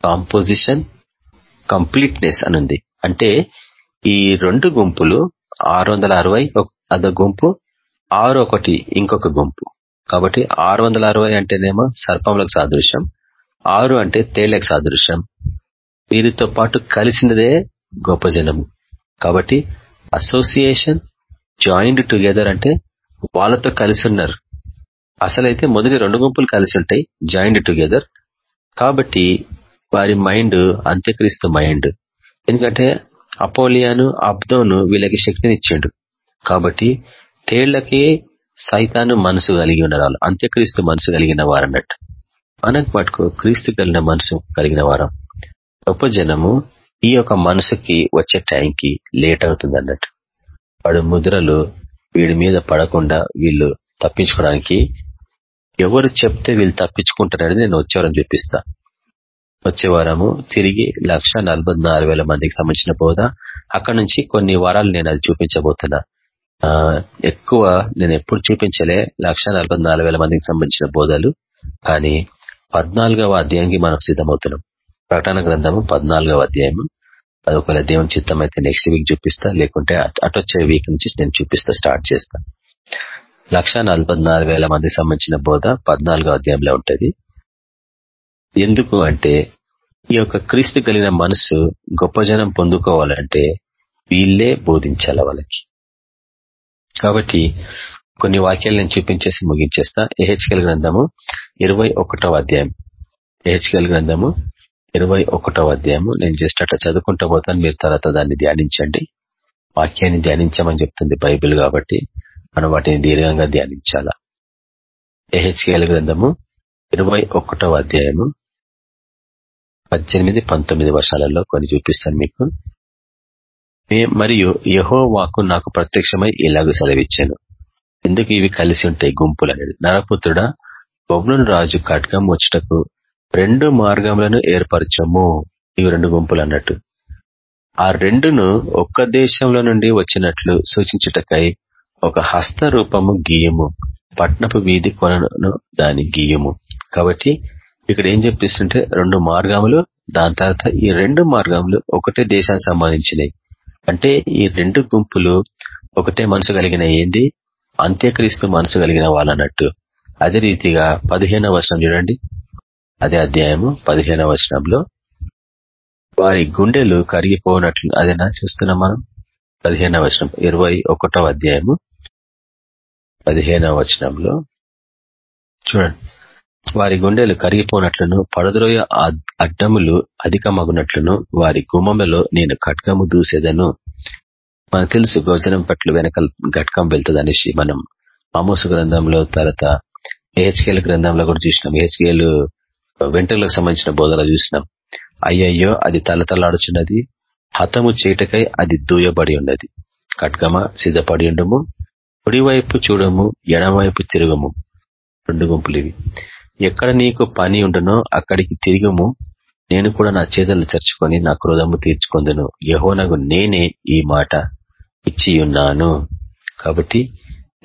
కాంపోజిషన్ కంప్లీట్నెస్ అనుంది అంటే ఈ రెండు గుంపులు ఆరు వందల అరవై అదొక గుంపు ఆరు ఒకటి ఇంకొక గుంపు. కాబట్టి ఆరు వందల అరవై అంటేనేమో సర్పములకు సాదృశ్యం. ఆరు అంటే తేళ్ళకు సాదృశ్యం. వీరితో పాటు కలిసినదే గొప్ప జనము. కాబట్టి అసోసియేషన్ జాయింట్ టుగెదర్ అంటే వాళ్ళతో కలిసి ఉన్నారు అసలైతే మొదటి రెండు గుంపులు కలిసి ఉంటాయి జాయింట్ టుగెదర్ కాబట్టి వారి మైండ్ అంత్యక్రీస్తు మైండ్ ఎందుకంటే అపోలియాను అబ్దోను వీళ్ళకి శక్తినిచ్చిండు. కాబట్టి తేళ్ళకి సైతాను మనసు కలిగి ఉన్నారు వాళ్ళు అంత్యక్రీస్తు మనసు కలిగిన వారన్నట్టు. మనకు మటుకు క్రీస్తు కలిగిన మనసు కలిగిన వారం. గొప్ప జనము ఈ యొక్క మనసుకి వచ్చే టైంకి లేట్ అవుతుంది అన్నట్టు వాడు ముద్రలు వీడి మీద పడకుండా వీళ్ళు తప్పించుకోవడానికి ఎవరు చెప్తే వీళ్ళు తప్పించుకుంటారనేది నేను వచ్చేవారం చూపిస్తా. వచ్చే వారము తిరిగి లక్ష మందికి సంబంధించిన బోధ. అక్కడ నుంచి కొన్ని వారాలు నేను అది చూపించబోతున్నా. ఎక్కువ నేను ఎప్పుడు చూపించలే. లక్ష మందికి సంబంధించిన బోధలు. కానీ పద్నాలుగవ అధ్యాయానికి మనం సిద్ధమవుతున్నాం. ప్రకటన గ్రంథము పద్నాలుగవ అధ్యాయము. అది ఒకవేళ దేవుని చిత్తం అయితే నెక్స్ట్ వీక్ చూపిస్తా. లేకుంటే అటొచ్చే వీక్ నుంచి నేను చూపిస్తా స్టార్ట్ చేస్తా. లక్ష మందికి సంబంధించిన బోధ పద్నాలుగో అధ్యాయంలో ఉంటుంది. ఎందుకు అంటే ఈ యొక్క క్రీస్తు కలిగిన మనసు గొప్ప జనం పొందుకోవాలంటే వీళ్ళే బోధించాల వాళ్ళకి? కాబట్టి కొన్ని వాక్యాలు నేను చూపించేసి ముగించేస్తా. ఏహెచ్కెల్ గ్రంథము ఇరవై అధ్యాయం. ఏహెచ్కెల్ గ్రంథము ఇరవై అధ్యాయము. నేను జస్ట్ అట్లా చదువుకుంటూ పోతాను. మీరు తర్వాత దాన్ని ధ్యానించండి. వాక్యాన్ని ధ్యానించమని చెప్తుంది బైబిల్ కాబట్టి మనం వాటిని దీర్ఘంగా ధ్యానించాలా. ఏహెచ్కేఎల్ గ్రంథము ఇరవై అధ్యాయము పద్దెనిమిది పంతొమ్మిది వర్షాలలో కొన్ని చూపిస్తాను మీకు. మరియు యహో వాకు నాకు ప్రత్యక్షమై ఇలాగ సెలవిచ్చాను. ఎందుకు ఇవి కలిసి ఉంటాయి గుంపులు అనేది నరపుత్రుడ బొబ్లును రాజు కట్కం వచ్చటకు రెండు మార్గములను ఏర్పరచము. ఇవి రెండు గుంపులు అన్నట్టు ఆ రెండును ఒక్క దేశంలో నుండి వచ్చినట్లు సూచించుటకై ఒక హస్త రూపము గీయము. పట్నపు వీధి కొనను దాని గీయము. కాబట్టి ఇక్కడ ఏం చెప్పిస్తుంటే రెండు మార్గములు దాని తర్వాత ఈ రెండు మార్గములు ఒకటే దేశానికి సంబంధించినవి అంటే ఈ రెండు గుంపులు ఒకటే మనసు కలిగిన ఏంది? అంత్యక్రీస్తు మనసు కలిగిన వాళ్ళన్నట్టు. అదే రీతిగా పదిహేనవ వర్షం చూడండి. అదే అధ్యాయము పదిహేనవ వచనంలో. వారి గుండెలు కరిగిపోనట్లు అదేనా చూస్తున్నాం మనం? పదిహేనవ వచనం ఇరవై ఒకటవ అధ్యాయము పదిహేనవ వచనంలో. చూడండి. వారి గుండెలు కరిగిపోనట్లును పడద్రోయ అడ్డములు అధికమగునట్లును వారి గుమ్మములో నేను ఖడ్గము దూసేదను. మనకు తెలుసు గోచనం పట్ల వెనక ఘట్కం వెళ్తుంది మనం ఆమోసు గ్రంథంలో తర్వాత ఏహెచ్కేల గ్రంథంలో కూడా చూసినాం. ఏహెచ్కేలు వెంటలకు సంబంధించిన బోధన చూసినాం. అయ్యయ్యో అది తలతలాడుచున్నది. హతము చీటకై అది దూయబడి ఉన్నది. ఖడ్గమ సిద్ధపడి ఉండము. కుడివైపు చూడము ఎడమవైపు తిరుగుము. రెండు గుంపులు ఇవి ఎక్కడ నీకు పని ఉండునో అక్కడికి తిరుగుము. నేను కూడా నా చేతులను చర్చుకొని నా క్రోధము తీర్చుకుందును. యహోనగు నేనే ఈ మాట ఇచ్చి ఉన్నాను కాబట్టి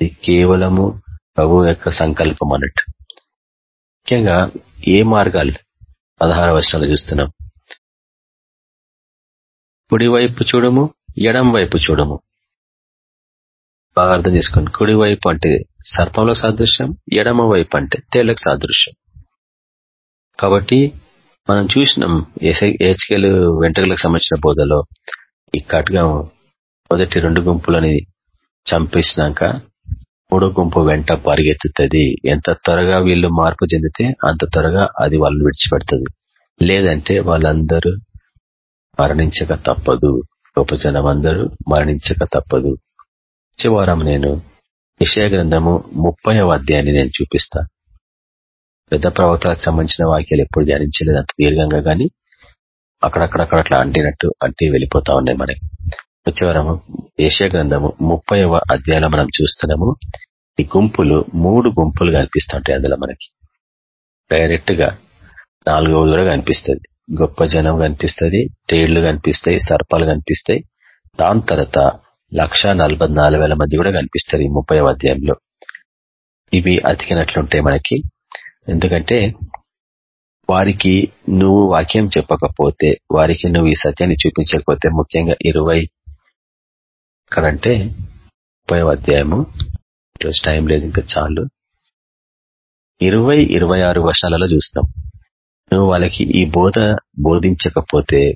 ఇది కేవలము ప్రభు యొక్క సంకల్పం అన్నట్టు. ముఖ్యంగా ఏ మార్గాలు? పదహార వర్షాలు చూస్తున్నాం. కుడివైపు చూడము ఎడం వైపు చూడము. బాగా అర్థం చేసుకోండి. కుడి వైపు అంటే సర్పంలో సాదృశ్యం ఎడమ వైపు అంటే తేళ్ళకు సాదృశ్యం. కాబట్టి మనం చూసినాం ఏహెచ్కేలు వెంట్రుకలకు సంబంధించిన బోధలో ఈ మొదటి రెండు గుంపులని చంపేసినాక మూడో గుంపు వెంట పరిగెత్తుతుంది. ఎంత త్వరగా వీళ్ళు మార్పు చెందితే అంత త్వరగా అది వాళ్ళని విడిచిపెడుతుంది. లేదంటే వాళ్ళందరూ మరణించక తప్పదు. గొప్ప జనం అందరూ మరణించక తప్పదు. చివరం నేను విషయ గ్రంథము ముప్పై అధ్యాయాన్ని నేను చూపిస్తా. పెద్ద ప్రవక్తలకు సంబంధించిన వాక్యాలు ఎప్పుడు ధ్యానించలేదు అంత దీర్ఘంగా కానీ అక్కడక్కడక్కడ అట్లా అంటినట్టు అంటి వెళ్ళిపోతా ఉన్నాయి మనకి. వచ్చేవారము ఏషియా గ్రంథము ముప్పైవ అధ్యాయంలో మనం చూస్తున్నాము ఈ గుంపులు మూడు గుంపులు కనిపిస్తుంటాయి అందులో మనకి. డైరెక్ట్గా నాలుగవ కూడా కనిపిస్తుంది. గొప్ప జనం కనిపిస్తుంది తేళ్ళు కనిపిస్తాయి సర్పాలు కనిపిస్తాయి. దాని తర్వాత లక్ష మంది కూడా కనిపిస్తారు ఈ ముప్పై అధ్యాయంలో. ఇవి అతికినట్లుంటాయి మనకి ఎందుకంటే వారికి నువ్వు వాక్యం చెప్పకపోతే వారికి నువ్వు ఈ సత్యాన్ని చూపించకపోతే ముఖ్యంగా ఇరవై ఎక్కడంటే ముప్పై అధ్యాయము ఈరోజు టైం లేదు ఇంకా చాలు. ఇరవై ఇరవై ఆరు వర్షాలలో చూస్తాం నువ్వు వాళ్ళకి ఈ బోధ బోధించకపోతే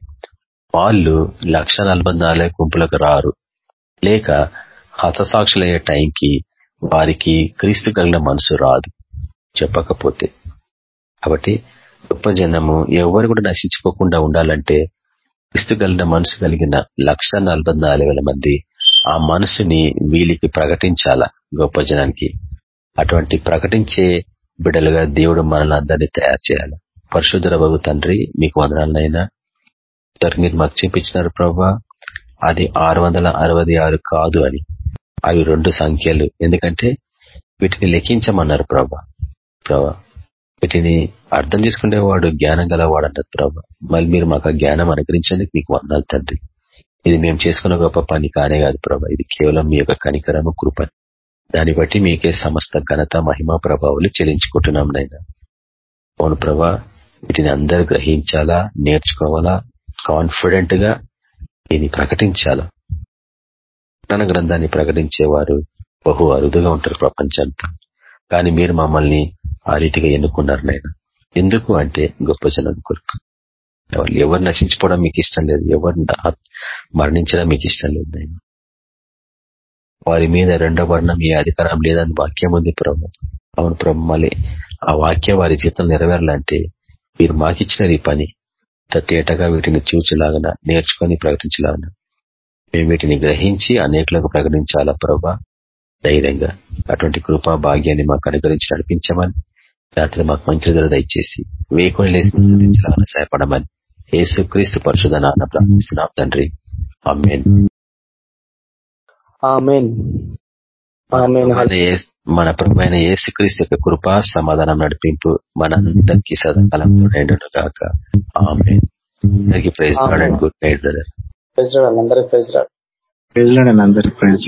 వాళ్ళు లక్ష గుంపులకు రారు. లేక హతసాక్షులయ్యే టైంకి వారికి క్రీస్తు కలిగిన మనసు రాదు. చెప్పకపోతే కాబట్టి గొప్ప జనము ఎవరు కూడా నశించుకోకుండా ఉండాలంటే క్రీస్తు కలిగిన మనసు కలిగిన లక్ష మంది ఆ మనసుని వీలికి ప్రకటించాల గొప్ప జనానికి. అటువంటి ప్రకటించే బిడలుగా దేవుడు మనల్ని అందరినీ తయారు చేయాలి. పరశుధర బాబు తండ్రి మీకు వందనాలనైనా. మీరు మాకు చూపించినారు ప్రభా. అది ఆరు కాదు అని. అవి రెండు సంఖ్యలు. ఎందుకంటే వీటిని లెక్కించమన్నారు ప్రభా. ప్రభా వీటిని అర్థం చేసుకునేవాడు జ్ఞానం గలవాడు అన్నారు ప్రభా. మళ్ళీ మీరు మాకు జ్ఞానం అనుగ్రహించేందుకు మీకు వందాలు తండ్రి. ఇది మేము చేసుకున్న గొప్ప పని కానే కాదు ప్రభా. ఇది కేవలం మీ యొక్క కనికరము కృప. దాన్ని బట్టి మీకే సమస్త ఘనత మహిమా ప్రభావాలు చెల్లించుకుంటున్నాం నైనా అవును ప్రభా వీటిని అందరు గ్రహించాలా నేర్చుకోవాలా? కాన్ఫిడెంట్గా దీన్ని ప్రకటించాల జ్ఞాన గ్రంథాన్ని ప్రకటించేవారు బహు అరుదుగా ఉంటారు ప్రపంచంతా. కానీ మీరు మమ్మల్ని ఆ రీతిగా ఎన్నుకున్నారు నాయన. ఎందుకు అంటే గొప్ప జనం కొరకు. ఎవరు నశించుకోవడం మీకు ఇష్టం లేదు. ఎవరు మరణించడం మీకు ఇష్టం లేదు నాయన. వారి మీద రెండో వర్ణం ఏ అధికారం లేదని వాక్యం ఉంది ప్రభు. అవును ప్రభు మళ్ళీ ఆ వాక్యం వారి జీతం నెరవేరాలంటే మీరు మాకిచ్చినారు ఈ పని తేటగా వీటిని చూచలాగన నేర్చుకొని ప్రకటించలాగన మేము వీటిని గ్రహించి అనేకులకు ప్రకటించాలా ప్రభా? ధైర్యంగా. అటువంటి కృపా భాగ్యాన్ని మాకు అనుగ్రహించి నడిపించమని రాత్రి మాకు మంచి ధర దయచేసి వేకుని లేసి సహాయపడమని సహాయపడమని ఏసుక్రీస్తు పరిశుధ నాన్న ప్రార్థిస్తున్నాం తండ్రి. మన ప్రభు అయిన ఏసుక్రీస్తు యొక్క కృప సమాధానం నడిపింపు మనందరికీ సదాకాలంతో గాక ఆమె అందరికీ praise and good night brother. Praise అందరికి ప్రైజ్ అందరికి ప్రైజ్